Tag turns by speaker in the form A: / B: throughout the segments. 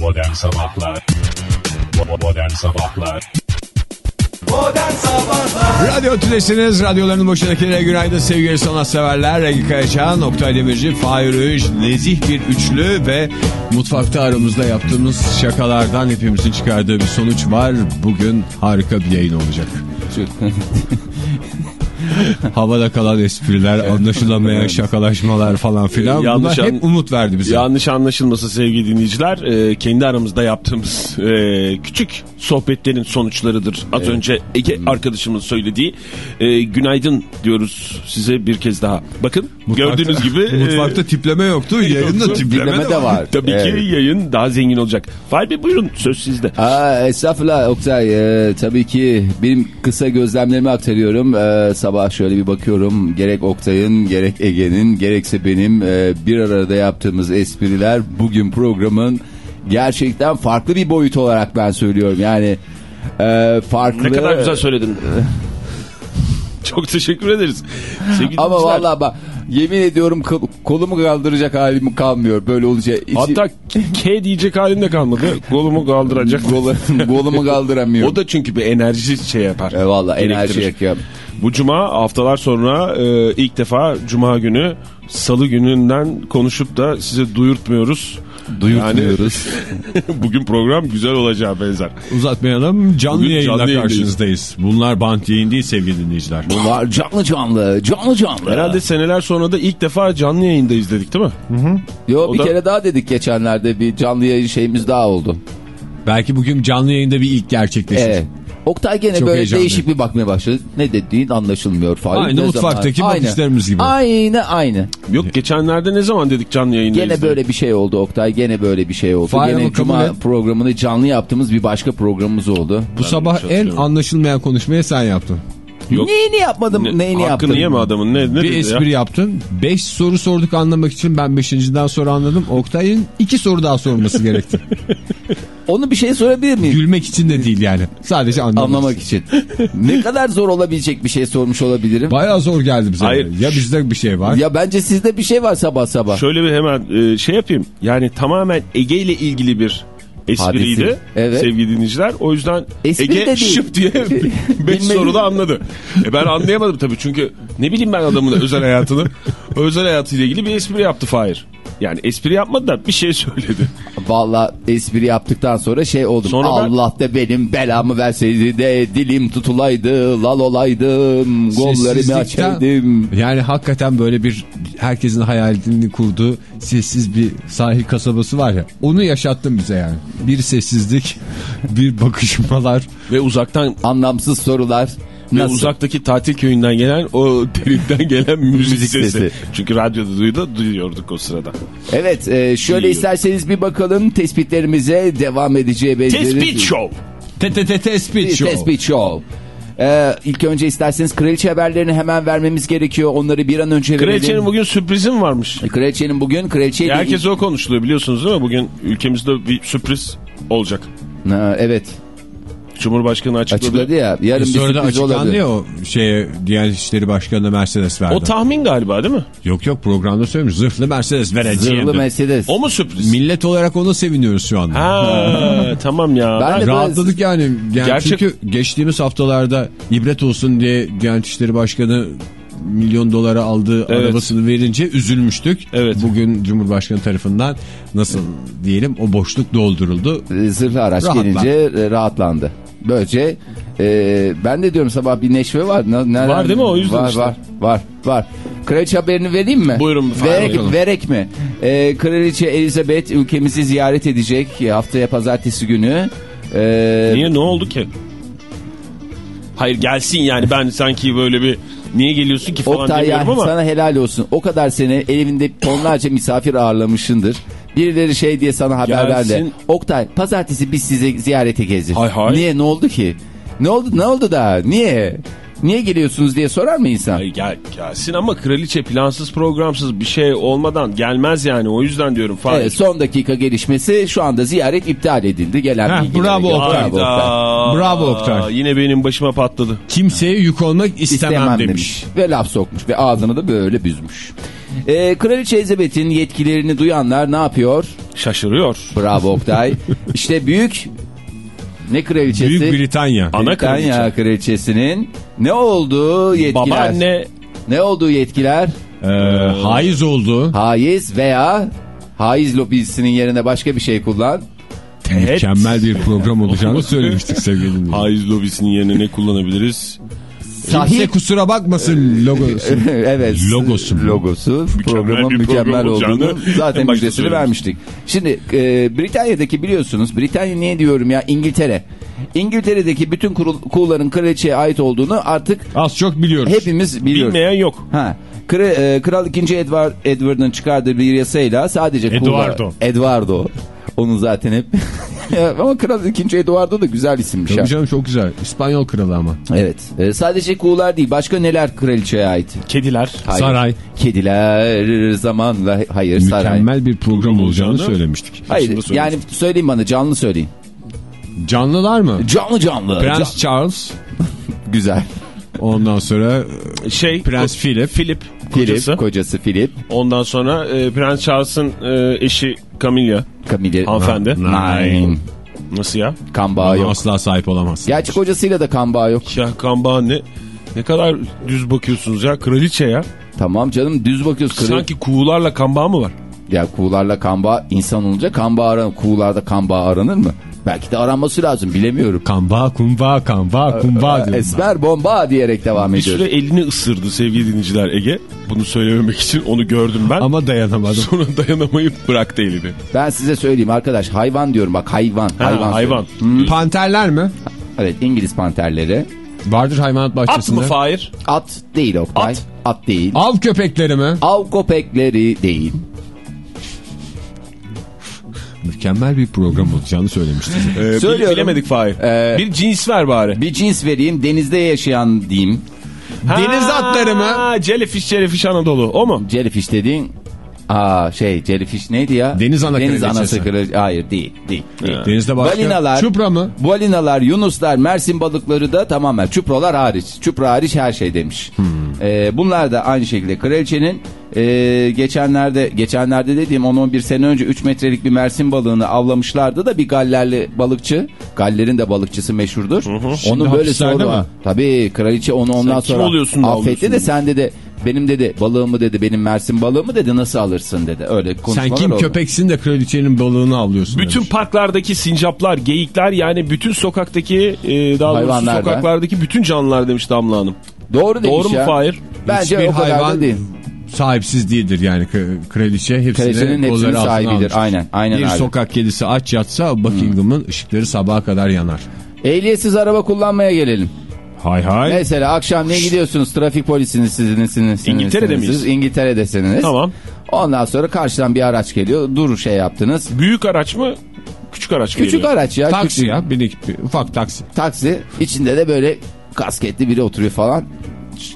A: Modern Sabahlar Modern Sabahlar
B: Modern Sabahlar
C: Radyo Tülesi'niz, radyoların başındakilere günaydın sevgili sanatseverler. Ege Kayacan, Oktay Demirci, Fahir Öğünç, nezih bir üçlü ve mutfakta aramızda yaptığımız şakalardan hepimizin çıkardığı bir sonuç var. Bugün harika bir yayın olacak. Havada kalan espriler, anlaşılamayan şakalaşmalar falan filan.
D: Yanlış
C: Bunlar hep umut verdi bize.
D: Yanlış anlaşılması sevgili dinleyiciler. e, kendi aramızda yaptığımız e, küçük sohbetlerin sonuçlarıdır. Az önce Ege arkadaşımın söylediği e, günaydın diyoruz size bir kez daha. Bakın
C: Mutfakta-
D: gördüğünüz gibi. e,
C: Mutfakta tipleme yoktu, yayında tipleme,
E: Tipleme de var.
D: Tabii
E: Evet.
D: ki yayın daha zengin olacak. Fahri Bey buyurun söz sizde.
E: Aa, estağfurullah Oktay. Ee, tabii ki benim kısa gözlemlerimi aktarıyorum. Sabah şöyle bir bakıyorum. Gerek Oktay'ın, gerek Ege'nin, gerekse benim e, bir arada yaptığımız espriler bugün programın gerçekten farklı bir boyut olarak ben söylüyorum. Yani e, farklı.
D: Ne kadar güzel söyledin. Çok teşekkür ederiz. Sevgili
E: Ama vallahi bak yemin ediyorum kol- kolumu kaldıracak halim kalmıyor böyle olunca. içi-
D: Hatta K diyecek halinde kalmadı. Kolumu kaldıracak.
E: Kolu- kolumu kaldıramıyorum.
D: O da çünkü bir enerji şey yapar.
E: E, vallahi enerji yakıyor.
D: Bu cuma haftalar sonra e, ilk defa cuma günü salı gününden konuşup da size duyurtmuyoruz.
E: Duyurtmuyoruz.
D: Yani, bugün program güzel olacağı benzer.
C: Uzatmayalım, canlı
D: Bugün
C: yayınla
D: canlı yayındayız.
C: karşınızdayız. Bunlar bant yayın değil sevgili dinleyiciler.
E: Bunlar canlı canlı, canlı canlı.
D: Herhalde seneler sonra da ilk defa canlı yayında izledik değil mi?
E: Yo
D: O
E: bir
D: da-
E: kere daha dedik geçenlerde bir canlı yayın şeyimiz daha oldu.
C: Belki bugün canlı yayında bir ilk gerçekleşir.
E: Evet. Oktay gene
C: Çok
E: böyle değişik bir bakmaya başladı. Ne dediğin anlaşılmıyor. Fahir
C: Aynı
E: ne
C: mutfaktaki
E: zaman?
C: bakışlarımız gibi.
E: Aynı aynı.
D: Yok geçenlerde ne zaman dedik canlı yayında
E: Gene
D: izledik?
E: böyle bir şey oldu Oktay. Gene böyle bir şey oldu.
C: Fahir
E: gene cuma
C: et.
E: programını canlı yaptığımız bir başka programımız oldu.
C: Bu sabah
D: hiç
C: en anlaşılmayan konuşmayı sen yaptın.
D: Yok.
E: Neyini yapmadım?
D: Ne-
E: neyini yaptım?
D: Hakkını yeme adamın. Ne, ne
C: bir
D: dedi
C: espri
D: ya?
C: yaptın. Beş soru sorduk anlamak için ben beşinciden sonra anladım. Oktay'ın iki soru daha sorması gerekti.
E: Onu bir şey sorabilir miyim?
C: Gülmek için de değil yani. Sadece anlamak,
E: Anlamak için. ne kadar zor olabilecek bir şey sormuş olabilirim.
C: Bayağı zor geldi bize.
D: Hayır.
C: Ya bizde bir şey var.
E: Ya bence sizde bir şey var sabah sabah.
D: Şöyle bir hemen e, şey yapayım. Yani tamamen Ege ile ilgili bir espriydi
E: Hadise. Evet.
D: sevgili dinleyiciler. O yüzden
E: Espri de
D: Ege
E: değil.
D: şıp diye 5
E: Bilmediğim-
D: soruda anladı. E ben anlayamadım tabii çünkü ne bileyim ben adamın özel hayatını. özel hayatıyla ilgili bir espri yaptı Fahir. Yani espri yapmadı da bir şey söyledi.
E: Valla espri yaptıktan sonra şey oldum.
D: Sonra ben-
E: Allah da benim belamı verseydi de dilim tutulaydı, lal olaydım, gollerimi açaydım.
C: Yani hakikaten böyle bir herkesin hayalini kurduğu sessiz bir sahil kasabası var ya. Onu yaşattın bize yani. Bir sessizlik, bir bakışmalar.
D: Ve uzaktan
E: Anlamsız sorular.
D: Ve
E: Nasıl?
D: uzaktaki tatil köyünden gelen o derinden gelen müzik,
E: Müzik
D: sesi.
E: sesi.
D: Çünkü radyoda duydu, duyuyorduk o sırada.
E: Evet e, şöyle
D: İyi.
E: isterseniz bir bakalım tespitlerimize devam edeceği benzeri.
D: Tespit Show.
C: TTT tespit show.
E: Tespit Show. Ee, ilk önce isterseniz kraliçe haberlerini hemen vermemiz gerekiyor. Onları bir an önce verelim.
D: Kraliçenin bugün sürprizim varmış.
E: Kraliçenin bugün kraliçeyle...
D: Herkes o konuşuluyor biliyorsunuz değil mi? Bugün ülkemizde bir sürpriz olacak.
E: Ha, evet
D: Cumhurbaşkanı açıkladı.
E: açıkladı ya. Yarın bir
C: Sonra da
E: sürpriz
C: açıklandı
E: olabilir.
C: ya o şeye Diyanet İşleri Başkanı'na Mercedes verdi.
D: O tahmin galiba değil mi?
C: yok yok programda söylemiş. Zırhlı Mercedes vereceğim.
E: Zırhlı Mercedes.
D: O mu sürpriz?
C: Millet olarak ona seviniyoruz şu anda.
D: Ha tamam ya.
E: Ben
D: Ben-
C: Rahatladık yani. yani
D: Gerçek-
C: Çünkü geçtiğimiz haftalarda ibret olsun diye Diyanet İşleri Başkanı milyon dolara aldığı
D: Evet.
C: arabasını verince üzülmüştük.
D: Evet.
C: Bugün Cumhurbaşkanı tarafından nasıl diyelim o boşluk dolduruldu.
E: Ee, Zırhlı araç
C: Rahatlan.
E: gelince e, rahatlandı. Böylece e, ben de diyorum sabah bir neşve var. Ne- nereden-
D: Var değil mi? O yüzden
E: var,
D: işte.
E: Var var var. Kraliçe haberini vereyim mi?
D: Buyurun,
E: Verek,
C: bakalım.
E: verek mi? E, Kraliçe Elizabeth ülkemizi ziyaret edecek haftaya pazartesi günü. E,
D: Niye ne oldu ki? Hayır gelsin yani ben sanki böyle bir niye geliyorsun ki falan
E: Oktay
D: demiyorum
E: yani
D: ama.
E: sana helal olsun. O kadar sene evinde tonlarca misafir ağırlamışındır. Birileri şey diye sana haber
D: Gelsin.
E: verdi. Oktay pazartesi biz size ziyarete gezdik.
D: Hay hay.
E: Niye ne oldu ki? Ne oldu ne oldu da niye? Niye geliyorsunuz diye sorar mı insan?
D: Ay gel, gelsin ama kraliçe plansız programsız bir şey olmadan gelmez yani o yüzden diyorum Fahir.
E: Evet, son dakika gelişmesi şu anda ziyaret iptal edildi. Gelen
C: Heh, bravo
E: göre.
C: Oktay.
E: Bravo Oktay.
C: Bravo Oktay.
D: Yine benim başıma patladı.
C: Kimseye yük olmak istemem,
E: İstemem
C: demiş.
E: demiş. Ve laf sokmuş ve ağzını da böyle büzmüş. Ee, Kraliçe Elizabeth'in yetkilerini duyanlar ne yapıyor?
D: Şaşırıyor.
E: Bravo Oktay. işte büyük ne kraliçesi?
C: Büyük Britanya.
D: Ana
E: Britanya
D: kraliçe.
E: kraliçesinin ne olduğu yetkiler?
D: Babaanne
E: Ne olduğu yetkiler?
C: Ee, haiz oldu.
E: Haiz veya haiz lobisinin yerine başka bir şey kullan.
C: Mükemmel bir program olacağını söylemiştik sevgili dinleyiciler.
D: haiz lobisinin yerine ne kullanabiliriz?
C: Kimse
E: Sahip
C: kusura bakmasın logosu.
E: evet.
C: Logosu?
E: Logosu. Programın
D: bir
E: mükemmel
D: program
E: olduğunu zaten müjdesini vermiştik. Şimdi e, Britanya'daki biliyorsunuz Britanya niye diyorum ya İngiltere. İngiltere'deki bütün kurul, kulların kraliçeye ait olduğunu artık
C: Az çok biliyoruz.
E: hepimiz biliyoruz.
D: Bilmeyen yok.
E: Ha. E, Kral 2. Edward Edward'ın çıkardığı bir yasayla sadece
C: Eduardo.
E: kullar- Eduardo. Onun zaten hep ama Kral 2. Eduardo da güzel isimmiş.
C: Tabii
E: ha.
C: canım çok güzel. İspanyol kralı ama.
E: Evet. E, sadece kuğular değil. Başka neler kraliçeye ait?
D: Kediler.
E: Hayır.
C: Saray.
E: Kediler zamanla hayır saray.
C: Mükemmel bir program olacağını söylemiştik.
E: Hayır yani söyleyin bana canlı söyleyin.
C: Canlılar mı?
E: Canlı canlı.
C: Prens
E: Ca-
C: Charles.
E: Güzel.
C: Ondan sonra
D: Şey.
C: Prens Philip.
D: Philip.
E: Philip,
D: Kocası.
E: kocası Philip.
D: Ondan sonra e, Prens Charles'ın e, eşi Camilla.
E: Camille.
D: Hanımefendi.
E: Nine.
D: Nasıl ya?
E: Kan bağı yok.
C: Asla sahip olamaz.
E: Gerçi kocasıyla da kan bağı yok.
D: Ya kan ne? Ne kadar düz bakıyorsunuz ya. Kraliçe ya.
E: Tamam canım düz bakıyoruz. Kırı...
D: Sanki kuğularla kan bağı mı var?
E: Ya kuğularla kan bağı insan olunca kan bağı aranır. Kuğularda kan bağı aranır mı? Belki de aranması lazım bilemiyorum.
C: Kamba, kumba, kamba, kumba diyorum ben.
E: Esmer bomba diyerek devam
D: Bir
E: ediyoruz.
D: süre elini ısırdı sevgili dinleyiciler Ege. Bunu söylememek için onu gördüm ben.
C: Ama dayanamadım.
D: Sonra dayanamayıp bıraktı elini.
E: Ben size söyleyeyim arkadaş hayvan diyorum bak hayvan.
D: Ha,
E: hayvan.
D: hayvan.
E: söylüyorum.
C: Panterler mi?
E: Evet İngiliz panterleri.
C: Vardır hayvanat
D: At
C: bahçesinde.
D: mı Fahir?
E: At değil Oktay.
D: At.
E: At değil.
C: Av köpekleri mi?
E: Av köpekleri değil.
C: Mükemmel bir program olacağını söylemiştik.
D: Ee,
E: Söylüyorum.
D: Bilemedik Fahir.
E: Ee,
D: bir cins ver bari.
E: Bir cins vereyim denizde yaşayan diyeyim.
C: Deniz atları mı?
D: Ha, Jellyfish, Jellyfish Anadolu. O mu?
E: Jellyfish dediğin Aa şey jellyfish neydi ya?
C: Deniz ana
E: Deniz
C: kraliçesi.
E: anası kraliçesi. Hayır değil. değil, değil.
C: Denizde başka.
E: Balinalar.
C: Çupra mı?
E: Balinalar, yunuslar, mersin balıkları da tamamen çupralar hariç. Çupra hariç her şey demiş.
C: Hmm.
E: Ee, bunlar da aynı şekilde kraliçenin e, geçenlerde geçenlerde dediğim 10-11 sene önce 3 metrelik bir mersin balığını avlamışlardı da bir gallerli balıkçı. Galler'in de balıkçısı meşhurdur.
C: Şimdi
E: Onu böyle sonra tabii kraliçe onu ondan
D: kim
E: sonra affetti de sen dedi benim dedi balığımı dedi benim mersin balığımı dedi nasıl alırsın dedi. Öyle
C: Sen kim
E: oldu.
C: köpeksin de kraliçenin balığını avlıyorsun.
D: Bütün
C: demiş.
D: parklardaki sincaplar, geyikler yani bütün sokaktaki e, daha doğrusu
E: Hayvanlar da.
D: sokaklardaki bütün canlılar demiş Damla Hanım.
E: Doğru demiş
D: Doğru mu
E: ya.
D: Fahir?
E: Bence
C: Hiçbir
E: o kadar
C: hayvan
E: da değil.
C: Sahipsiz değildir yani kraliçe. Hepsini
E: Kraliçenin hepsinin sahibidir. Aynen, aynen
C: Bir
E: abi.
C: sokak kedisi aç yatsa Buckingham'ın ışıkları sabaha kadar yanar.
E: Ehliyetsiz araba kullanmaya gelelim.
C: Hay hay.
E: Mesela akşam ne gidiyorsunuz trafik polisiniz sizin
D: İngiltere'de miyiz?
E: İngiltere'desiniz.
D: Tamam.
E: Ondan sonra karşıdan bir araç geliyor. Dur şey yaptınız.
D: Büyük araç mı? Küçük araç mı
E: Küçük
D: geliyor?
E: araç ya.
C: Taksi
E: küçük.
C: ya. Bir, bir ufak taksi.
E: Taksi. İçinde de böyle kasketli biri oturuyor falan.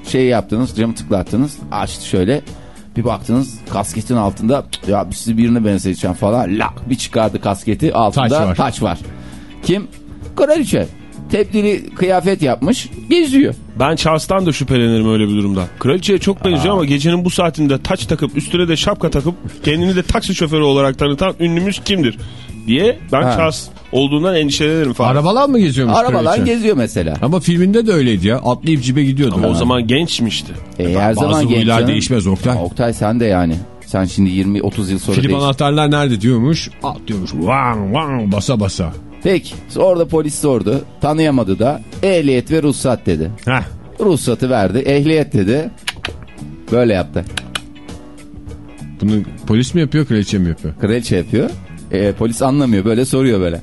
E: Şey yaptınız camı tıklattınız. Açtı şöyle. Bir baktınız kasketin altında "Cık, ya sizi birine benzeteceğim falan. Lak bir çıkardı kasketi altında
C: Taç
E: taç
C: var.
E: var. Kim? Kraliçe. Tebdili kıyafet yapmış geziyor.
D: Ben Charles'tan da şüphelenirim öyle bir durumda. Kraliçeye çok benziyor ama gecenin bu saatinde taç takıp üstüne de şapka takıp kendini de taksi şoförü olarak tanıtan ünlümüz kimdir? diye ben
E: Ha.
D: Charles olduğundan endişelenirim falan.
C: Arabalar mı geziyormuş
E: Arabalar
C: kraliçe?
E: geziyor mesela.
C: Ama filminde de öyleydi ya. Atlayıp cibe gidiyordu.
D: Ama o
C: Ha.
D: zaman gençmişti.
E: E, her zaman
C: Bazı
E: genç
C: huylar
E: canım.
C: değişmez Oktay.
E: Oktay sen de yani. Sen şimdi 20-30 yıl sonra
C: Filip
E: değiş.
C: anahtarlar nerede diyormuş. At diyormuş. Vang vang basa basa.
E: Peki orada polis sordu. Tanıyamadı da ehliyet ve ruhsat dedi.
C: Heh.
E: Ruhsatı verdi. Ehliyet dedi. Böyle yaptı.
C: Bunu polis mi yapıyor kraliçe mi yapıyor?
E: Kraliçe yapıyor. E, polis anlamıyor böyle soruyor böyle.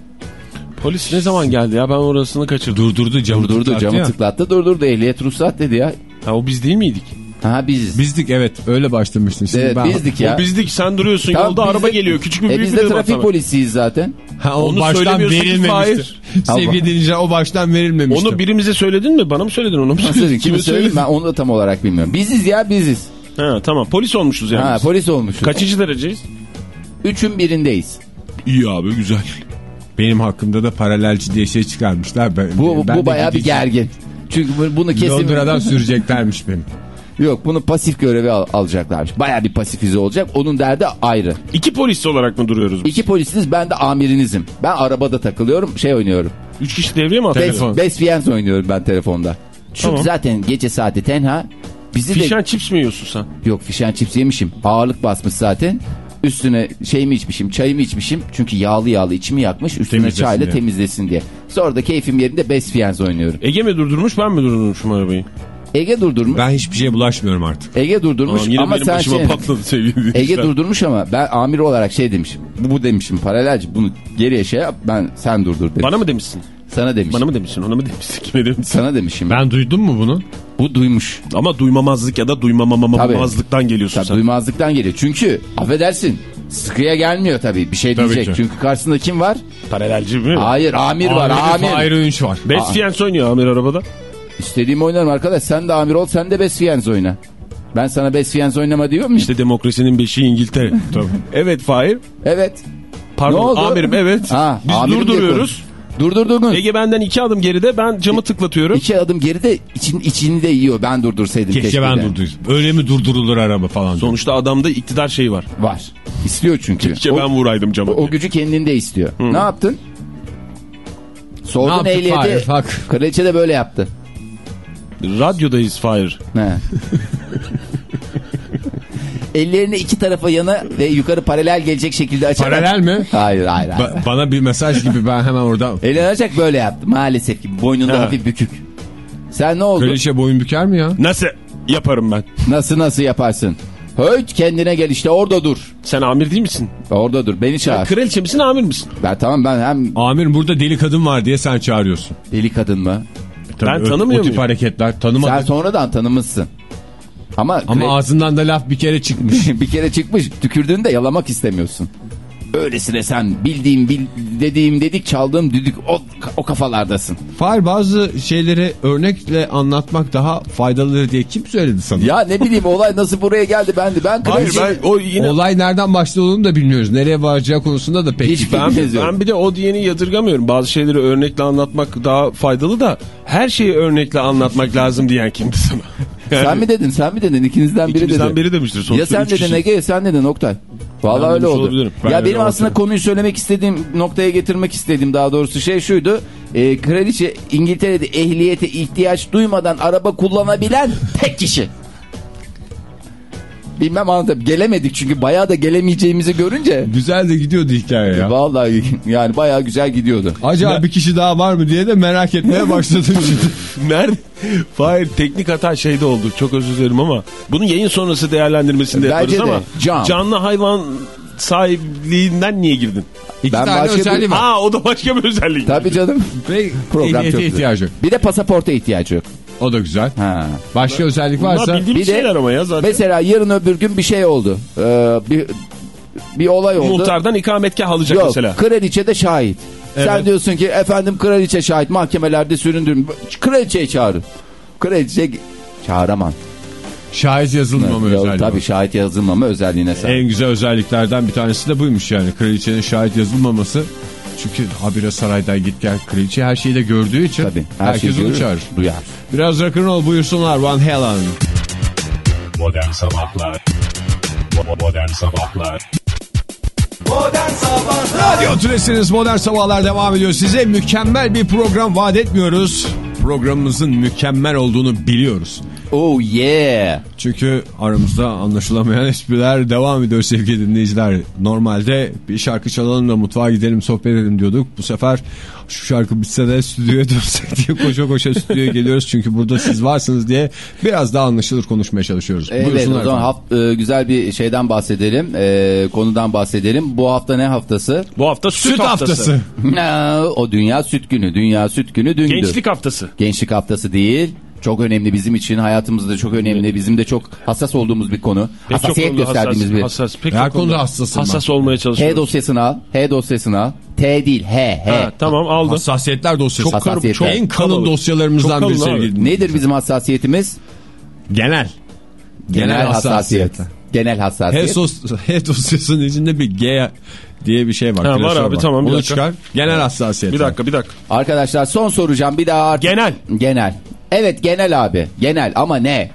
D: Polis ne zaman geldi ya ben orasını kaçırdım.
C: Durdurdu camı
E: Durdurdu
C: tıklattı
E: camı
C: ya.
E: tıklattı durdurdu ehliyet ruhsat dedi ya.
D: Ha o biz değil miydik?
E: Ha biziz.
C: Bizdik evet öyle başlamıştın. Şimdi
E: Evet,
C: ben...
E: bizdik ya.
D: O bizdik sen duruyorsun
E: Tamam,
D: yolda
E: biz
D: araba
E: de-
D: geliyor küçük bir
E: E
D: büyük
E: biz
D: bir
E: de
D: de
E: trafik
D: bak-
E: polisiyiz zaten.
C: Ha, o
D: Onu
C: baştan
D: söylemiyorsun ki
C: verilmemiştir. Sevgili dinleyiciler o baştan verilmemiştir.
D: Onu birimize söyledin mi? Bana mı söyledin onu mu
E: Nasıl
D: söyledin?
E: Kimi
D: söyledin?
E: ben onu da tam olarak bilmiyorum. Biziz ya biziz.
D: Ha tamam polis olmuşuz yani.
E: Ha
D: biz.
E: polis olmuşuz.
D: Kaçıncı dereceyiz?
E: Üçün birindeyiz.
D: İyi abi güzel.
C: Benim hakkımda da paralelci diye şey çıkarmışlar. Ben,
E: Bu,
C: ben
E: bu bayağı bir
C: gideceğim.
E: gergin. Çünkü bu- bunu kesin...
C: Londra'dan süreceklermiş beni.
E: Yok bunu pasif görevi al- alacaklarmış. Baya bir pasifize olacak. Onun derdi ayrı.
D: İki polis olarak mı duruyoruz? biz?
E: İki polisiniz ben de amirinizim. Ben arabada takılıyorum şey oynuyorum.
D: Üç kişi devreye mi atıyor?
E: Best,
C: Telefon.
E: Best Fiends oynuyorum ben telefonda. Çünkü
D: Tamam.
E: zaten gece saati tenha. Bizi de...
D: Fişen çips mi yiyorsun sen?
E: Yok fişen çips yemişim. Ağırlık basmış zaten. Üstüne şey mi içmişim, çayımı içmişim. Çünkü yağlı yağlı içimi yakmış. Üstüne
C: Temizlesin
E: çayla
C: diye.
E: temizlesin diye. Sonra da keyfim yerinde Best Fiends oynuyorum.
D: Ege mi durdurmuş ben mi durdurmuşum arabayı?
E: Ege durdurmuş.
C: Ben hiçbir şeye bulaşmıyorum artık.
E: Ege durdurmuş
D: yine
E: ama
D: benim
E: sen şey...
D: patladı sevgili.
E: Ege durdurmuş ama ben amir olarak şey demişim. Bu, bu demişim paralelci bunu geriye şey yap ben sen durdur dedim.
D: Bana mı demişsin?
E: Sana demişim.
D: Bana mı demişsin? Ona mı demişsin? Kime demişsin?
E: Sana demişim.
C: Ben duydum mu bunu?
E: Bu duymuş.
D: Ama duymamazlık ya da duymamamamazlıktan geliyorsun
E: Tabii
D: sen.
E: duymazlıktan geliyor. Çünkü affedersin sıkıya gelmiyor tabii bir şey
C: Tabii
E: diyecek.
C: ki.
E: Çünkü karşısında kim var?
D: Paralelci mi?
E: Hayır amir var amir.
C: Fahir Öğünç var.
D: Best Fiends oynuyor Amir arabada.
E: İstediğimi oynarım arkadaş. Sen de amir ol sen de Best Fiends oyna. Ben sana Best Fiends oynama diyor muyum?
D: İşte demokrasinin beşiği İngiltere. Tabii. Evet Fahir.
E: Evet.
D: Pardon
E: Ne oldu?
D: amirim evet.
E: Ha,
D: Biz
E: amirim
D: durduruyoruz.
E: Durdurdunuz.
D: Ege benden iki adım geride ben camı tıklatıyorum.
E: İki adım geride için, içini de yiyor. Ben durdursaydım keşke,
C: Keşke ben
E: de.
C: durdurdum. Öyle mi durdurulur araba falan.
D: Sonuçta adamda iktidar şeyi var.
E: Var. İstiyor çünkü.
D: Keşke
E: o,
D: ben vuraydım camı.
E: o gücü kendinde istiyor. Ne yaptın? Sordun?
C: Bak.
E: Kraliçe de böyle yaptı.
D: Radyodayız Fahir.
E: He. Ellerini iki tarafa yana ve yukarı paralel gelecek şekilde açarak.
C: Paralel mi?
E: Hayır hayır. hayır.
C: Ba- bana bir mesaj gibi ben hemen orada...
E: Elini açacak böyle yaptı. Maalesef ki boynunda
D: Ha.
E: hafif bükük. Sen ne oldu?
C: Kraliçe boyun büker mi ya?
D: Nasıl yaparım ben?
E: Nasıl nasıl yaparsın? Höt kendine gel işte orada dur.
D: Sen amir değil misin?
E: Orada dur beni çağır.
D: Kraliçe misin amir misin?
E: Ben tamam ben hem
C: Amir burada deli kadın var diye sen çağırıyorsun.
E: deli kadın mı?
C: Tabii
D: Ben tanımıyor
C: O tip
D: muyum?
C: hareketler tanımadım.
E: Sen sonradan tanımışsın. Ama,
C: Ama ağzından da laf bir kere çıkmış.
E: bir kere çıkmış tükürdüğünde yalamak istemiyorsun. Öylesine sen bildiğim bil, dediğim dedik çaldığım düdük o, o kafalardasın.
C: Fahir bazı şeyleri örnekle anlatmak daha faydalıdır diye kim söyledi sana?
E: Ya ne bileyim olay nasıl buraya geldi ben de ben
D: Hayır ben o yine
C: Olay nereden başladığını da bilmiyoruz. Nereye varacağı konusunda da pek
E: Hiç
D: ben,
E: bilmiyorum.
D: ben bir de o diyeni yadırgamıyorum. Bazı şeyleri örnekle anlatmak daha faydalı da her şeyi örnekle anlatmak lazım diyen kimdi sana? Yani
E: Sen mi dedin sen mi dedin ikinizden biri dedi.
D: ikimizden biri demiştir sonuçta.
E: Ya sen dedin. Ege sen dedin Oktay. Vallahi
D: Ben
E: öyle oldu.
D: olabilirim.
C: Ben
E: ya benim aslında konuyu söylemek istediğim noktaya getirmek istediğim daha doğrusu şey şuydu. E, kraliçe İngiltere'de ehliyete ihtiyaç duymadan araba kullanabilen tek kişi. Bilmem anladım. Gelemedik çünkü bayağı da gelemeyeceğimizi görünce.
C: Güzel de gidiyordu hikaye ya.
E: Vallahi yani bayağı güzel gidiyordu.
C: Acaba bir kişi daha var mı diye de merak etmeye başladım şimdi.
D: Nerede? Hayır teknik hata şeyde oldu. Çok özür dilerim ama bunun yayın sonrası değerlendirmesini de
E: Bence
D: yaparız
E: de.
D: ama
E: Can.
D: canlı hayvan sahipliğinden niye girdin?
C: İki
E: Ben
C: tane
E: başka bir-
C: özelliği var.
D: Aa o da başka bir özellik.
E: Tabii canım.
C: Ve
E: Program
C: ehliyete ihtiyacı yok.
E: Bir de pasaporta ihtiyacı yok.
C: O da güzel.
E: Ha.
C: Başka özellik
D: Bunlar
C: varsa
D: bildiğimiz
E: Bir de-
D: şeyler ama ya zaten.
E: Mesela yarın öbür gün bir şey oldu. Ee, bir bir olay oldu.
D: Muhtardan ikametgah alacak
E: Yok,
D: mesela.
E: kraliçe de şahit. Sen diyorsun ki efendim kraliçe şahit mahkemelerde süründürün. Kraliçeyi çağırın. Kraliçe çağıramam.
C: şahit yazılmama
E: Yok,
C: özelliği
E: Tabii şahit yazılmama özelliğine sahip.
C: En güzel özelliklerden bir tanesi de buymuş yani. Kraliçenin şahit yazılmaması. Çünkü habire saraydan git gel kraliçe her şeyi de gördüğü için
E: Tabii. Her
C: herkes onu çağırır.
E: Duyar.
C: Biraz rock'n'roll buyursunlar Van Halen.
A: Modern Sabahlar Modern Sabahlar
B: Modern Sabahlar
C: Radyo Tülesi'niz Modern Sabahlar devam ediyor. Size mükemmel bir program vaat etmiyoruz. Programımızın mükemmel olduğunu biliyoruz.
E: Oh yeah.
C: Çünkü aramızda anlaşılamayan espriler devam ediyor sevgili dinleyiciler. Normalde bir şarkı çalalım da mutfağa gidelim sohbet edelim diyorduk. Bu sefer şu şarkı bitse de stüdyoya dönsek diye koşa koşa stüdyoya geliyoruz. Çünkü burada siz varsınız diye biraz daha anlaşılır konuşmaya çalışıyoruz.
E: Evet o zaman haft- e, güzel bir şeyden bahsedelim. E, konudan bahsedelim. Bu hafta ne haftası?
D: Bu hafta süt,
C: Süt haftası.
E: o Dünya Süt Günü. Dünya Süt Günü dündü.
D: Gençlik haftası.
E: Gençlik haftası değil. Çok önemli bizim için hayatımızda çok önemli. Bizim de çok hassas olduğumuz bir konu.
D: Pek çok
E: Hassasiyet gösterdiğimiz
D: hassas,
E: bir.
D: Hassas, pek
C: Her
D: çok
C: konuda hassasım
D: Hassas olmaya
E: H
D: çalışıyoruz.
E: dosyasını al. H dosyasını al. T değil H. H.
D: Ha, tamam aldım.
C: Hassasiyetler dosyası.
E: Çok Hassasiyetler.
C: Çok, en kalın
D: Çok
C: dosyalarımızdan
D: kalın
C: biri sevgili.
E: Nedir bizim hassasiyetimiz?
C: Genel.
E: Genel, hassasiyet. Genel
C: H,
E: hassasiyet.
C: H dosyasının içinde bir G diye bir şey var.
D: Ha, var abi, tamam, bir
C: Onu
D: dakika.
C: çıkar. Genel hassasiyet.
D: Bir dakika bir dakika.
E: Arkadaşlar son soracağım bir daha artık.
D: Genel.
E: Genel. Evet genel abi. Genel ama ne?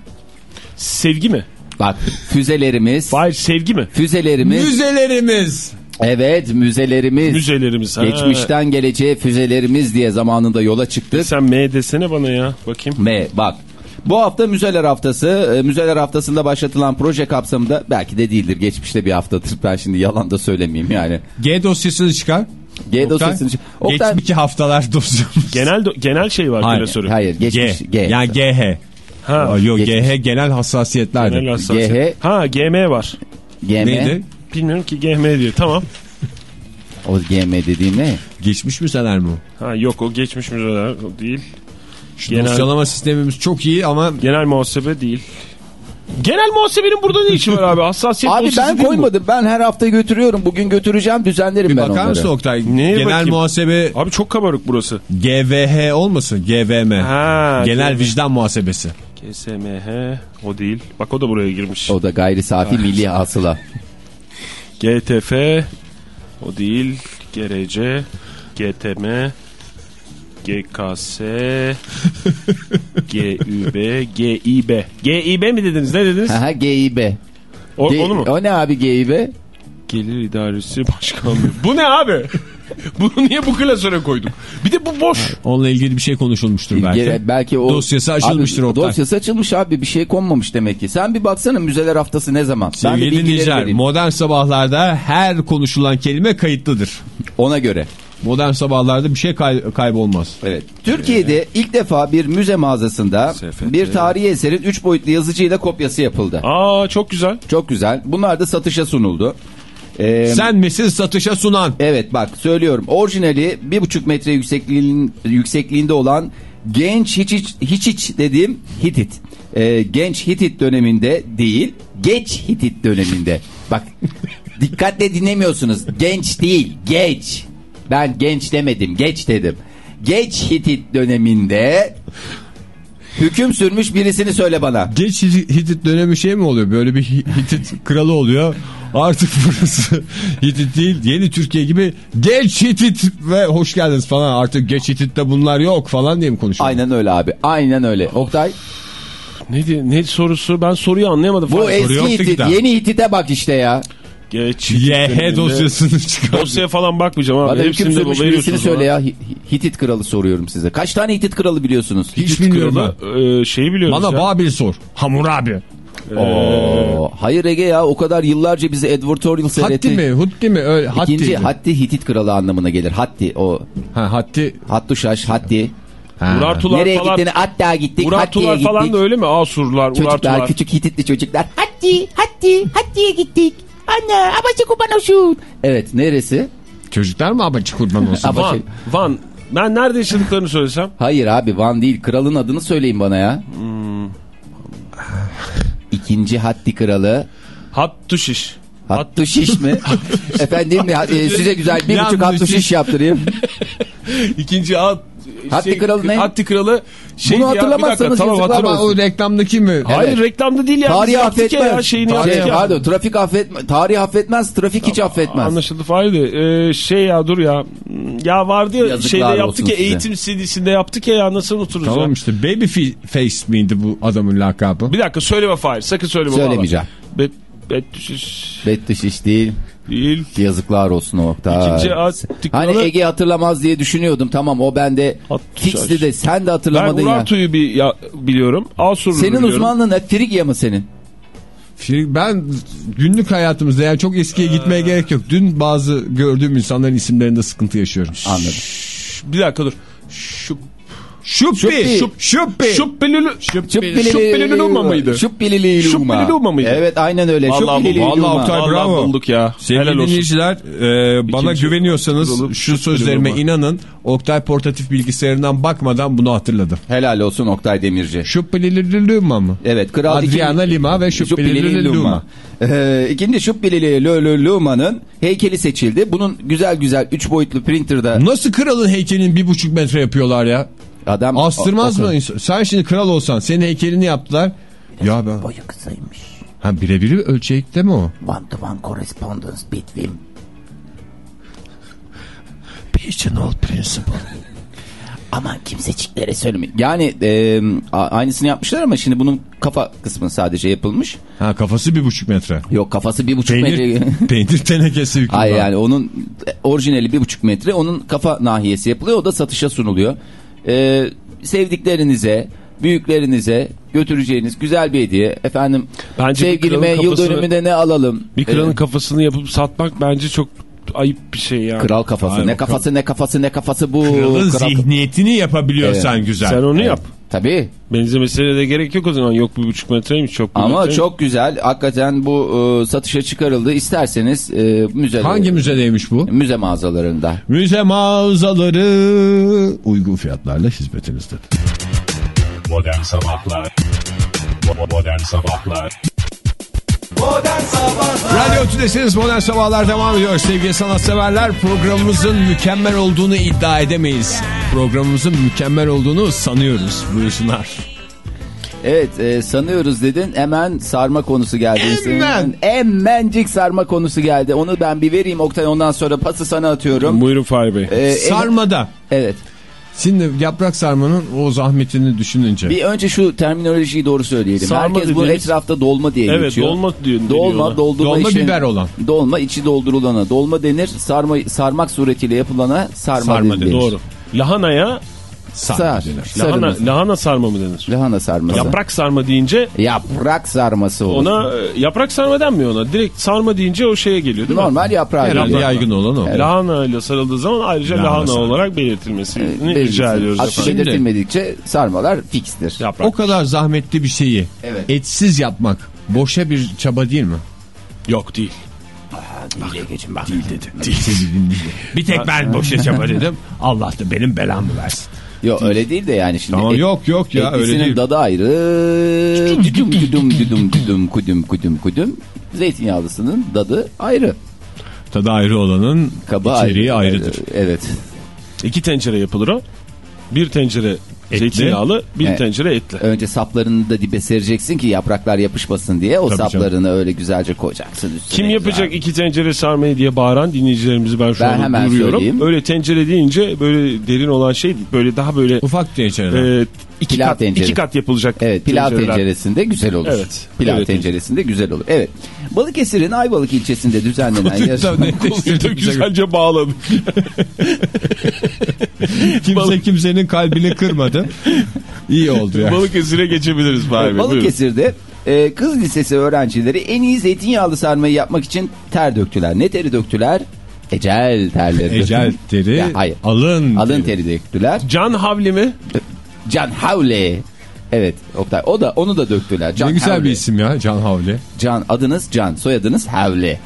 D: Sevgi mi?
E: Bak füzelerimiz,
D: Hayır sevgi mi?
E: füzelerimiz,
C: Müzelerimiz.
E: evet müzelerimiz,
D: Müzelerimiz. ha.
E: geçmişten geleceğe füzelerimiz diye zamanında yola çıktık.
D: Sen M desene bana ya. Bakayım.
E: M bak. Bu hafta Müzeler Haftası. E, Müzeler Haftası'nda başlatılan proje kapsamında belki de değildir. Geçmişte bir haftadır. Ben şimdi yalan da söylemeyeyim yani.
C: G dosyasını çıkar.
E: G dosyasını... Oktay-
C: Geçmiş haftalar dosyamız.
D: Genel do- genel şey var
C: Hayır,
D: klasörü.
E: Hayır
C: G.
E: geçmiş. G.
C: Yani GH.
D: Ha.
C: Yok
E: Geçmiş.
C: GH genel hassasiyetlerdi.
D: Genel hassasiyet.
E: GH.
D: Ha GM var.
E: GM.
C: Neydi?
D: Bilmiyorum ki GM diyor. Tamam.
E: O GM dediğin ne?
C: Geçmiş müzeler mi o?
D: Ha yok o geçmiş müzeler o değil.
C: Şu
D: Genel-
C: Dosyalama sistemimiz çok iyi ama
D: Genel muhasebe değil. Genel muhasebenin burada ne işi var abi? Hassasiyet
E: Abi ben koymadım. Ben her hafta götürüyorum. Bugün götüreceğim. Düzenlerim
C: bir
E: ben
C: bakar
E: onları.
C: mısın Oktay?
D: Neye
C: genel
D: bakayım?
C: muhasebe
D: Abi çok kabarık burası.
C: GVH olmasın? GVM.
D: Ha,
C: genel
D: GVM.
C: vicdan muhasebesi.
D: KSMH o değil. Bak o da buraya girmiş.
E: O da gayri safi milli hasıla.
D: GTF o değil. GRC GTM GKS GÜB GİB GİB mi dediniz ne dediniz?
E: Aha GİB.
D: O,
E: G-
D: onu mu?
E: O ne abi GİB?
D: Gelir İdaresi Başkanlığı. bu ne abi? Bunu niye bu klasöre koyduk? Bir de bu boş.
C: Onunla ilgili bir şey konuşulmuştur belki.
E: Gere- belki o
C: Dosyası açılmıştır
E: Abi,
C: Oktay.
E: Dosyası açılmış abi bir şey konmamış demek ki. Sen bir baksana müzeler haftası ne zaman?
C: Sevgili dinleyiciler modern sabahlarda her konuşulan kelime kayıtlıdır.
E: Ona göre.
C: Modern sabahlarda bir şey kay- kaybolmaz.
E: Evet. Türkiye'de ilk defa bir müze mağazasında
D: SFT.
E: bir tarihi eserin 3 boyutlu yazıcıyla kopyası yapıldı.
D: Aa çok güzel.
E: Çok güzel. Bunlar da satışa sunuldu. Ee,
C: Sen misin satışa sunan?
E: Evet bak söylüyorum. Orijinali 1,5 metre yüksekliğin, yüksekliğinde olan genç Hiçiç, Hiçiç dediğim Hitit. Ee, genç Hitit döneminde değil, geç Hitit döneminde. Bak dikkatle dinlemiyorsunuz. Genç değil, geç. Ben genç demedim, geç dedim. Geç Hitit döneminde hüküm sürmüş birisini söyle bana.
C: Geç Hitit dönemi şey mi oluyor? Böyle bir Hi- Hitit kralı oluyor. Artık burası Hitit değil. Yeni Türkiye gibi geç Hitit ve hoş geldiniz falan. Artık geç Hitit'te bunlar yok falan diye mi konuşuyor?
E: Aynen öyle abi. Aynen öyle. Oktay
D: Ne, di- ne sorusu? Ben soruyu anlayamadım.
E: bu
D: Fahir.
E: eski Hitit. Yeni Hitit'e bak işte ya.
D: Geç.
C: YH dosyasını çıkar.
D: Dosyaya falan bakmayacağım abi.
E: Bana hüküm
D: Hepsini de
E: sürmüş birisini
D: veriyorsunuz
E: söyle ya. Hi- Hitit kralı soruyorum size. Kaç tane Hitit kralı biliyorsunuz?
C: Hiç bilmiyorum
D: Kralı,
C: ben.
D: e, şeyi biliyoruz
C: Bana
D: ya.
C: Babil sor. Hamurabi.
E: Oo, hayır Ege ya o kadar yıllarca bizi advertorial seyretti.
C: Hatti mi? Hutti mi? Öyle, Hatti.
E: İkinci Hatti Hitit kralı anlamına gelir. Hatti o.
C: Ha, Hatti.
E: Hattuşaş Hatti.
C: Ha.
D: Urartular
E: Nereye
D: falan.
E: gittiğini Hatta gittik. Hatti'ye
D: Urartular
E: gittik.
D: falan da öyle mi? Asurlar,
E: Çocuklar
D: Urartular.
E: küçük Hititli çocuklar. Hatti Hatti Hatti'ye gittik. Anne abacı kuban Evet neresi?
C: Çocuklar mı abacı kurban olsun?
D: Van. Van. Ben nerede yaşadıklarını söylesem.
E: Hayır abi Van değil kralın adını söyleyin bana ya.
D: Hmm.
E: İkinci Hatti kralı.
D: Hattuşiş.
E: Hattu şiş mi? Efendim e, size güzel bir buçuk hattu
C: şiş.
E: şiş yaptırayım.
D: İkinci at.
E: Hatti kralı ne?
D: Hatti kralı. Şey
E: Bunu
D: ya, bir dakika,
E: hatırlamazsanız
D: tamam,
C: o reklamdaki mi?
D: Hayır
E: Evet.
D: reklamda değil ya.
E: Tarih
D: ya,
E: affetmez.
D: ya şeyini
E: Tarih-
D: yaptık ya.
E: pardon, trafik affetmez. Tarih affetmez, trafik hiç affetmez.
D: Anlaşıldı Fahri Ee, şey ya dur ya. Ya vardı ya
E: Yazıklar
D: şeyde yaptık ya
E: size.
D: eğitim CD'sinde yaptık ya ya nasıl unuturuz
C: Tamam
D: ya.
C: işte Baby Face miydi bu adamın lakabı?
D: Bir dakika söyleme Fahri sakın söyleme.
E: Söylemeyeceğim.
D: Bet,
E: iş değil.
D: değil.
E: Yazıklar olsun o Oktay.
D: İkinci
E: Hani Ege hatırlamaz diye düşünüyordum. Tamam o bende fixti de sen de
D: Ben
E: hatırlamadın ya.
D: Urartu'yu bir ya, biliyorum. Asur'u
E: Senin
D: biliyorum.
E: uzmanlığın ne? Frigya mı senin?
C: Ben günlük hayatımızda yani çok eskiye gitmeye gerek yok. Dün bazı gördüğüm insanların isimlerinde sıkıntı yaşıyorum.
E: Anladım.
D: Bir dakika dur. Şu
C: Şuppi.
E: Şuppi.
C: Şup, şuppi.
D: Şuppelülü.
E: Şuppilili-
D: Şuppelülüluma mıydı?
E: Şuppilili
D: Şuppililuma mıydı?
E: Evet aynen öyle.
D: Vallahi
E: Şuppilili
C: vallahi
E: luma.
C: Oktay, bravo.
D: bulduk ya. Helal
C: Sevgili
D: olsun.
C: dinleyiciler e, bana
D: İkinci
C: güveniyorsanız şu sözlerime inanın. Oktay portatif bilgisayarından bakmadan bunu hatırladım.
E: Helal olsun Oktay Demirci.
C: Şuppililuma mı?
E: Evet Kral
C: Adriana Lima ve Şuppilili Luma.
E: Ee, ikinci Şuppilili Luma'nın heykeli seçildi. Bunun güzel güzel 3 boyutlu printer'da
C: Nasıl kralın heykelini bir buçuk metre yapıyorlar ya?
E: Adam...
C: Astırmaz
E: O- o-
C: mı? Sen şimdi kral olsan senin heykelini yaptılar. Ya ben...
E: Boyu kısaymış.
C: Ha birebir ölçekte mi o?
E: One to one correspondence between
C: Pigeonhole principle.
E: Aman kimseciklere söylemeyin. Yani e, aynısını yapmışlar ama şimdi bunun kafa kısmı sadece yapılmış.
C: Ha kafası bir buçuk metre.
E: Yok kafası bir buçuk metre.
C: Peynir, peynir tenekesi hükmü
E: Hayır yani onun orijinali bir buçuk metre onun kafa nahiyesi yapılıyor o da satışa sunuluyor. Ee, sevdiklerinize büyüklerinize götüreceğiniz güzel bir hediye. Efendim
D: Bence
E: sevgilime yıl dönümünde ne alalım?
D: Bir kralın
E: Ee,
D: kafasını yapıp satmak bence çok ayıp bir şey yani.
E: Kral kafası
C: Hayır,
E: ne kafası ne kafası ne kafası bu.
C: Kralın
E: Kral-
C: zihniyetini yapabiliyorsan
E: Evet.
C: güzel.
D: Sen onu yap.
E: Tabii
D: Benzemesine de gerek yok o zaman. Yok bir buçuk metreymiş çok bir
E: ama
D: metreymiş.
E: çok güzel hakikaten bu e, satışa çıkarıldı. İsterseniz e, müze
C: Hangi müzedeymiş bu?
E: müze mağazalarında.
C: Müze mağazaları uygun fiyatlarla hizmetinizde.
A: Modern Sabahlar Modern Sabahlar
B: Modern Sabahlar
C: Radyo Tülesi'niz Modern Sabahlar devam ediyor sevgili sanatseverler. Programımızın mükemmel olduğunu iddia edemeyiz. Programımızın mükemmel olduğunu sanıyoruz. Buyursunlar.
E: Evet e, sanıyoruz dedin hemen sarma konusu geldi.
C: Hemen.
E: Hemencik sarma konusu geldi. Onu ben bir vereyim Oktay ondan sonra pası sana atıyorum.
D: Buyurun Fahri Bey.
E: Ee,
C: Sarmada.
E: Evet.
C: Şimdi yaprak sarmanın o zahmetini düşününce.
E: Bir önce şu terminolojiyi doğru söyleyelim.
D: Sarma
E: Herkes bu
D: dediğiniz-
E: etrafta dolma diye
D: Evet,
E: geçiyor.
D: dolma diyor-
E: Dolma, doldurma
C: Dolma
E: işi-
C: biber olan.
E: Dolma içi doldurulana. Dolma denir. Sarma, sarmak suretiyle yapılana sarma,
C: Sarma
E: denir.
D: Doğru. Lahanaya
C: sarma
E: Sar.
C: denir.
D: lahana, lahana sarma mı denir?
E: Lahana sarması.
D: Yaprak sarma deyince
E: Yaprak sarması olur.
D: ona e, yaprak sarma denmiyor ona. Direkt sarma deyince o şeye geliyor değil mi?
E: Normal yaprağı.
C: Herhalde
E: geliyor.
C: yaygın olan o.
E: Evet.
D: Lahana ile sarıldığı zaman ayrıca
C: Lahana
D: lahana, olarak belirtilmesini
E: Belirtilsin.
D: rica ediyoruz efendim.
E: belirtilmedikçe sarmalar fikstir.
D: Yaprak.
C: O kadar zahmetli bir şeyi
E: Evet.
C: etsiz yapmak boşa bir çaba değil mi?
D: Yok değil.
C: Değil dedi. Bir tek ben boşa çaba dedim. Allah da benim belamı versin.
E: Yok öyle değil de yani şimdi.
C: Tamam, yok, yok ya, öyle değil.
E: dadı ayrı. Düdüm düdüm düdüm düdüm kudüm kudüm kudüm. Zeytinyağlısının dadı ayrı.
C: Tadı ayrı olanın
E: Kabı
C: içeriği
E: ayrı.
C: ayrıdır.
E: Evet.
D: İki tencere yapılır o. Bir tencere
C: Etli.
D: zeytinyağlı, bir
E: Evet.
D: tencere etli.
E: Önce saplarını da dibe sereceksin ki yapraklar yapışmasın diye. O
C: Tabii
E: saplarını öyle güzelce koyacaksın üstüne.
D: Kim yapacak
E: güzel.
D: iki tencere sarmayı diye bağıran dinleyicilerimizi ben şu
E: Ben
D: anda duyuruyorum.
E: söyleyeyim.
D: Öyle tencere deyince böyle derin olan şey değil. Böyle daha böyle
C: Ufak tencereler.
D: e, iki,
E: Pilav
D: kat,
E: tenceresi.
D: iki kat yapılacak
E: Evet pilav
D: tencereler.
E: tenceresinde güzel olur.
D: Evet.
E: Pilav
D: Evet.
E: tenceresinde güzel olur. Evet. Balıkesir'in Ayvalık ilçesinde düzenlenen yarışma.
D: Konuyu da güzelce bağladık.
C: Kimse kimsenin kalbini kırmadı. İyi oldu ya.
D: Balıkesir'e geçebiliriz Bey. buyurun.
E: Balıkesir'de e, kız lisesi öğrencileri en iyi zeytinyağlı sarmayı yapmak için ter döktüler. Ne teri döktüler? Ecel terleri.
C: Ecel teri,
E: Ya, hayır.
C: alın,
E: Alın teri döktüler.
D: Can Havli mi?
E: Can Havle. Evet Oktay o da onu da döktüler. Can
C: Ne güzel
E: Havle.
C: bir isim ya Can Havli.
E: Can adınız Can soyadınız Havle.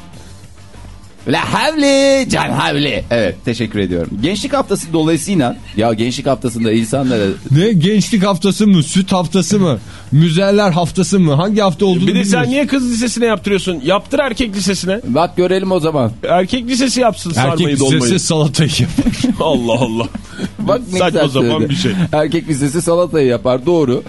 E: La Havli Can Havli. Evet teşekkür ediyorum. Gençlik haftası dolayısıyla ya gençlik haftasında insanlara
C: Ne gençlik haftası mı, süt haftası mı, müzeler haftası mı? Hangi hafta olduğunu
D: Bir de sen niye kız lisesine yaptırıyorsun? Yaptır erkek lisesine.
E: bak görelim o zaman.
D: Erkek lisesi yapsın sarmayı
C: Erkek
D: dolmayı.
C: lisesi salatayı yapar.
D: Allah Allah.
E: Bak ne
D: Saçma
E: söyledi.
D: bir şey.
E: Erkek lisesi salatayı yapar doğru.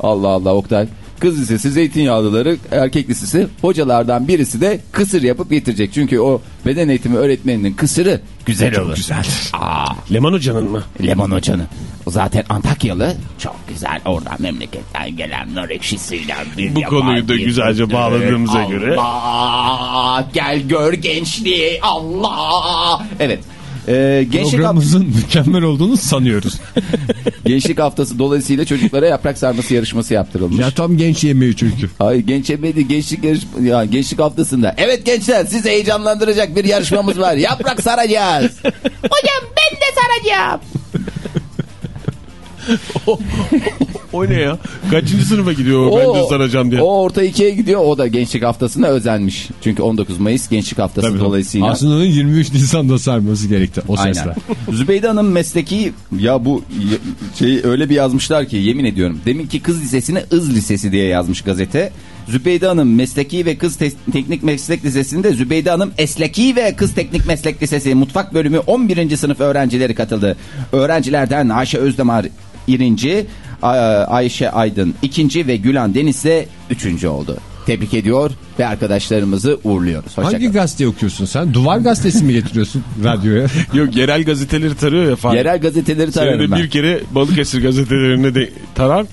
E: Allah Allah Oktay. Kız lisesi zeytinyağlıları, erkek lisesi hocalardan birisi de kısır yapıp getirecek. Çünkü o beden eğitimi öğretmeninin kısırı güzel olur. Güzeldir. Aa,
D: Leman Hoca'nın mı?
E: Lemon hocanın. O zaten Antakyalı. Çok güzel oradan memleketten gelen nar ekşisiyle bir
D: Bu konuyu da güzelce bağladığımıza göre.
E: Allah gel gör gençliği Allah. Evet. Ee, gençlik,
C: Programımızın mükemmel olduğunu sanıyoruz.
E: gençlik haftası dolayısıyla çocuklara yaprak sarması yarışması yaptırılmış.
C: ya tam genç yemeği çünkü.
E: Ay genç emeği gençlik yarış ya gençlik haftasında. Evet gençler sizi heyecanlandıracak bir yarışmamız var. Yaprak saracağız. Hocam ben de saracağım.
D: O ne ya? Kaçıncı sınıfa gidiyor o, ben de saracağım diye.
E: O orta ikiye gidiyor. O da gençlik haftasına özenmiş. Çünkü 19 Mayıs gençlik haftası
C: Tabii.
E: dolayısıyla.
C: Aslında onun 23 Nisan'da sarması gerekti o
E: Aynen.
C: sesler.
E: Zübeyde Hanım mesleki ya bu şey öyle bir yazmışlar ki yemin ediyorum. Demin ki kız lisesine ız lisesi diye yazmış gazete. Zübeyde Hanım mesleki ve kız te- teknik meslek lisesinde Zübeyde Hanım esleki ve kız teknik meslek lisesi mutfak bölümü 11. sınıf öğrencileri katıldı. Öğrencilerden Ayşe Özdemir birinci, Ay- Ayşe Aydın ikinci ve Gülan Deniz ise üçüncü oldu. tebrik ediyor ve arkadaşlarımızı uğurluyoruz.
C: Hangi
E: Hoşçakalın.
C: gazete okuyorsun sen? Duvar gazetesi mi getiriyorsun radyoya?
D: Yok yerel gazeteleri tarıyor ya Fahir.
E: Yerel gazeteleri
D: Senede
E: ben.
D: bir kere Balıkesir gazetelerine de tarar.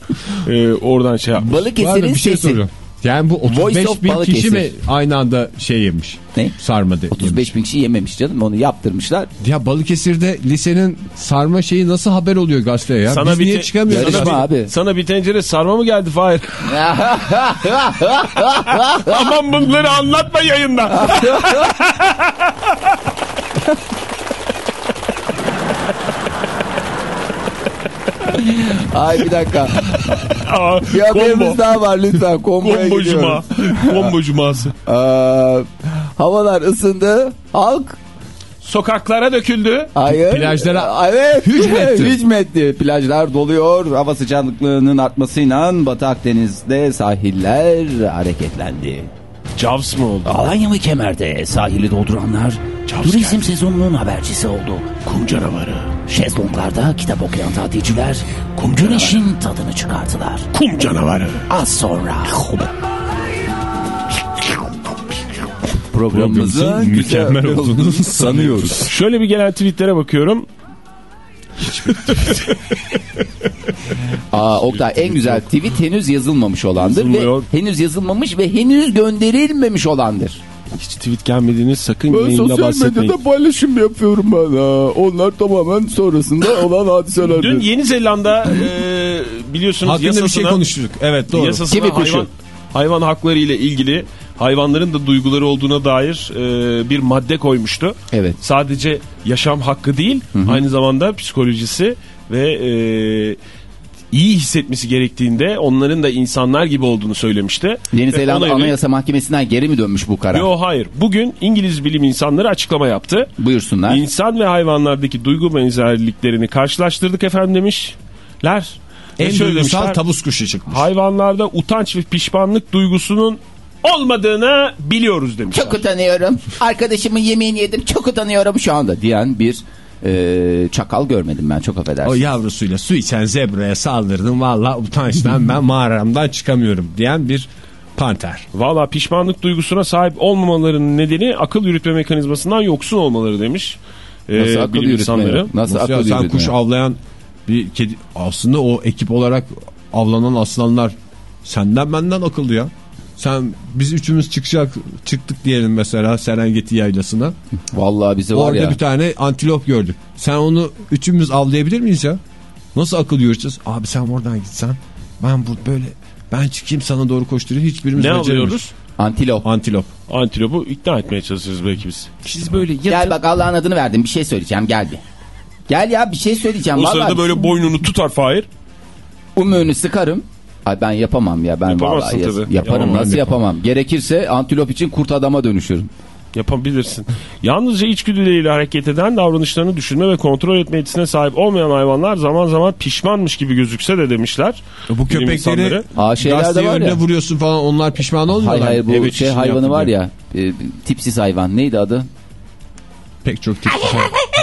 D: Ee, oradan şey yapmış.
E: Balıkesir'in
C: bir şey
E: sesi.
C: soruyorum. Yani bu
E: Voice
C: 35
E: of
C: bin kişi mi aynı anda şey yemiş?
E: Ne?
C: Sarma de,
E: 35 bin kişi yememiş canım onu yaptırmışlar.
C: yemiş. Ya Balıkesir'de lisenin sarma şeyi nasıl haber oluyor gazeteye ya?
D: Sana
C: Biz
D: bir
C: niye çıkamıyoruz?
D: Sana, bir,
E: abi.
D: sana bir tencere sarma mı geldi Fahir? Aman bunları anlatma yayında.
E: Ay bir dakika.
D: Aa,
E: Bir haberimiz daha var lütfen. Komboya
D: Combo
E: gidiyoruz.
D: cuma. Combo cuması.
E: Aa, havalar ısındı. Halk
D: Sokaklara döküldü.
E: Hayır.
C: Plajlara
E: evet.
C: hücmetti.
E: hücmetti. Plajlar doluyor. Hava sıcaklığının artmasıyla Batı Akdeniz'de sahiller hareketlendi.
D: Jaws mı oldu?
E: Alanya ve Kemer'de sahili dolduranlar turizm sezonunun habercisi oldu. Kum canavarı. Şezlonglarda kitap okuyan tatilciler güneşin tadını çıkardılar.
D: Kum canavarı.
E: Az sonra. Programımızın
C: Programımızın mükemmel olduğunu sanıyoruz.
D: Şöyle bir gelen tweetlere bakıyorum.
E: Aa, Oktay en güzel tweet henüz yazılmamış olandır
D: Yazılmıyor.
E: ve henüz yazılmamış ve henüz gönderilmemiş olandır.
D: Hiç tweet gelmediğini sakın yayında bahsetmeyin.
E: paylaşım yapıyorum ben. Onlar tamamen sonrasında olan hadiselerdir.
D: Dün Yeni Zelanda e, biliyorsunuz
C: Hakkında bir şey
D: yasasına,
C: konuştuk. Evet doğru.
D: yasasına
E: kuşu.
D: hayvan, hayvan hakları ile ilgili hayvanların da duyguları olduğuna dair e, bir madde koymuştu.
E: Evet.
D: Sadece yaşam hakkı değil aynı zamanda psikolojisi ve e, iyi hissetmesi gerektiğinde onların da insanlar gibi olduğunu söylemişti.
E: Yeni Zelanda
D: yönelik-
E: Anayasa Mahkemesi'nden geri mi dönmüş bu karar?
D: Yo hayır. Bugün İngiliz bilim insanları açıklama yaptı.
E: Buyursunlar.
D: İnsan ve hayvanlardaki duygu benzerliklerini karşılaştırdık efendim demişler. Ve
C: En
D: şöyle
C: duygusal
D: demişler,
C: tavus kuşu çıkmış.
D: Hayvanlarda utanç ve pişmanlık duygusunun olmadığını biliyoruz demişler.
E: Çok utanıyorum. Arkadaşımın yemeğini yedim. Çok utanıyorum şu anda diyen bir e, çakal görmedim ben. Çok
C: O
E: affedersin.
C: yavrusuyla su içen zebraya saldırdım. Valla utançtan ben mağaramdan çıkamıyorum diyen bir panter.
D: Valla pişmanlık duygusuna sahip olmamalarının nedeni akıl yürütme mekanizmasından yoksun olmaları demiş. Ee,
E: Nasıl akıl yürütme?
D: insanları.
E: Nasıl,
C: Nasıl ya,
E: akıl
C: sen
E: yürütme?
C: kuş avlayan bir kedi aslında o ekip olarak avlanan aslanlar senden benden akıllı ya. Sen biz üçümüz çıkacak çıktık diyelim mesela Serengeti yaylasına.
E: Vallahi bize var
C: Orada
E: ya.
C: bir tane antilop gördük. Sen onu üçümüz avlayabilir miyiz ya? Nasıl akıl yürüteceğiz? Abi sen oradan gitsen ben bu böyle ben çıkayım sana doğru koşturayım hiçbirimiz
D: Ne
C: beceremiyoruz.
D: alıyoruz?
E: Antilop.
C: Antilop.
D: Antilopu ikna etmeye çalışırız belki biz. Siz böyle yatın.
E: Gel bak Allah'ın adını verdim. Bir şey söyleyeceğim. Gel bir. Gel ya bir şey söyleyeceğim.
D: O
E: Vallahi
D: sırada böyle boynunu tutar Fahir.
E: umunu sıkarım. Ay ben yapamam ya ben
D: Yapamazsın
E: vallahi
D: tabii.
E: yaparım
D: Yapamam,
E: nasıl
D: de
E: yapamam. Gerekirse antilop için kurt adama dönüşürüm.
D: Yapabilirsin. Yalnızca içgüdüleriyle hareket eden davranışlarını düşünme ve kontrol etme yetisine sahip olmayan hayvanlar zaman zaman pişmanmış gibi gözükse de demişler.
C: Bu
D: Bilim
C: köpekleri.
E: Aa, şeyler de
C: gazeteye
E: var
C: önüne
E: ya.
C: vuruyorsun falan onlar pişman olmuyorlar.
E: Hayır hayır bu
D: Evet,
E: şey
D: işini
E: hayvanı
D: yaptı
E: var ya e, tipsiz hayvan neydi adı?
C: Pek çok tip.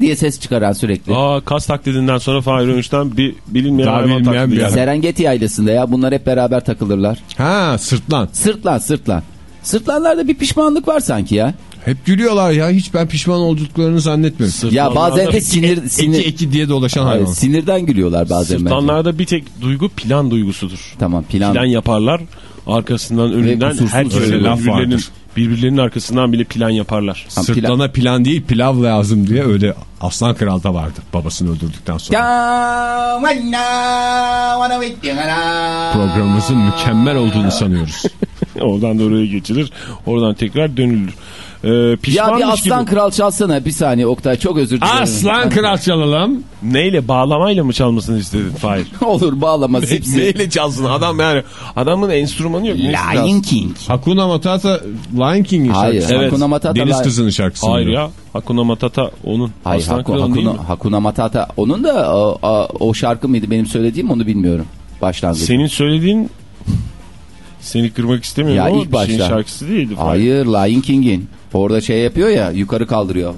E: diye ses çıkaran sürekli.
D: Aa kas taklidinden sonra Fahir Önç'ten bir bilinmeyen
C: Daha
D: hayvan
C: bilinmeyen
D: taklidi
C: bir
D: geldi.
E: Serengeti yaylasında ya bunlar hep beraber takılırlar.
C: ha sırtlan.
E: Sırtlan sırtlan. Sırtlanlarda bir pişmanlık var sanki ya.
C: Hep gülüyorlar ya hiç ben pişman olduklarını zannetmiyorum.
E: Ya bazen de sinir sinir
C: Eki eki diye dolaşan
E: Hayır,
C: hayvan.
E: sinirden gülüyorlar bazen bence.
D: Sırtlanlarda bir tek duygu plan duygusudur.
E: Tamam plan.
D: Plan yaparlar. Arkasından önünden herkese
C: laf
D: birbirlerinin, birbirlerinin arkasından bile plan yaparlar.
E: Ha, plan-
C: Sırtlana plan değil pilav lazım diye öyle Aslan Kral'da vardı babasını öldürdükten sonra. Programımızın mükemmel olduğunu sanıyoruz.
D: Oradan da oraya geçilir. Oradan tekrar dönülür. Ee,
E: Ya
D: pişmanmış
E: bir aslan
D: gibi.
E: kral çalsana bir saniye Oktay çok özür dilerim.
C: Aslan Kral çalalım.
D: Neyle bağlamayla mı çalmasını istedin Fahir?
E: Olur bağlama zipsi.
D: Neyle çalsın adam yani adamın enstrümanı yok.
E: Lion. King.
C: Hakuna Matata Lion King'in
E: Hayır.
C: şarkısı.
D: Evet.
E: Hakuna Matata.
C: Deniz kızının şarkısı.
D: Hayır ya. Hakuna Matata onun.
E: Hayır
D: Aslan
E: Haku? Hakuna, Hakuna Matata. Onun da o, o- şarkı mıydı benim söylediğim onu bilmiyorum. Başlangıç.
D: Senin söylediğin seni kırmak istemiyorum
E: Ya
D: ama
E: ilk
D: şeyin
E: başta.
D: şarkısı değildi.
E: Hayır Lion King'in. Orada şey yapıyor ya yukarı kaldırıyor.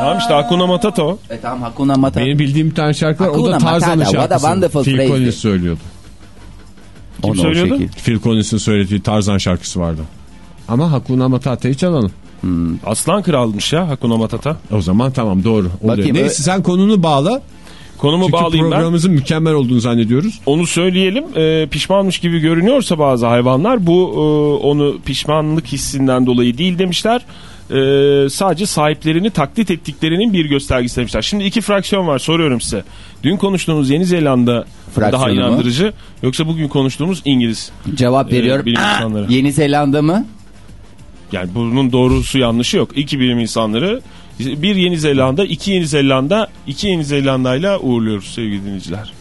D: Tamam işte Hakuna Matata o.
E: E tamam Hakuna Matata.
C: Benim bildiğim bir tane şarkı var. O
E: Hakuna
C: da Tarzan'ın şarkısı. Phil. Collins söylüyordu.
E: Onu o
D: söylüyordu?
C: Phil Collins'in söylediği Tarzan şarkısı vardı. Ama Hakuna Matata'yı çalalım.
D: Aslan kralmış ya Hakuna Matata.
C: O zaman tamam doğru. Oluyor.
E: Bakayım,
C: Neyse sen konunu bağla.
D: Konumu
C: Çünkü
D: bağlayayım ben.
C: programımızın mükemmel olduğunu zannediyoruz.
D: Onu söyleyelim. Ee, pişmanmış gibi görünüyorsa bazı hayvanlar bu e, onu pişmanlık hissinden dolayı değil demişler. Ee, sadece sahiplerini taklit ettiklerinin bir göstergesi demişler. Şimdi iki fraksiyon var soruyorum size. Dün konuştuğumuz Yeni Zelanda
E: Fraksiyonu
D: daha
E: mu?
D: inandırıcı yoksa bugün konuştuğumuz İngiliz.
E: Cevap veriyorum.
D: bilim
E: Aa,
D: insanları.
E: Yeni Zelanda mı?
D: Yani bunun doğrusu yanlışı yok. İki bilim insanları bir Yeni Zelanda, iki Yeni Zelanda, iki Yeni Zelanda'yla uğurluyoruz sevgili dinleyiciler.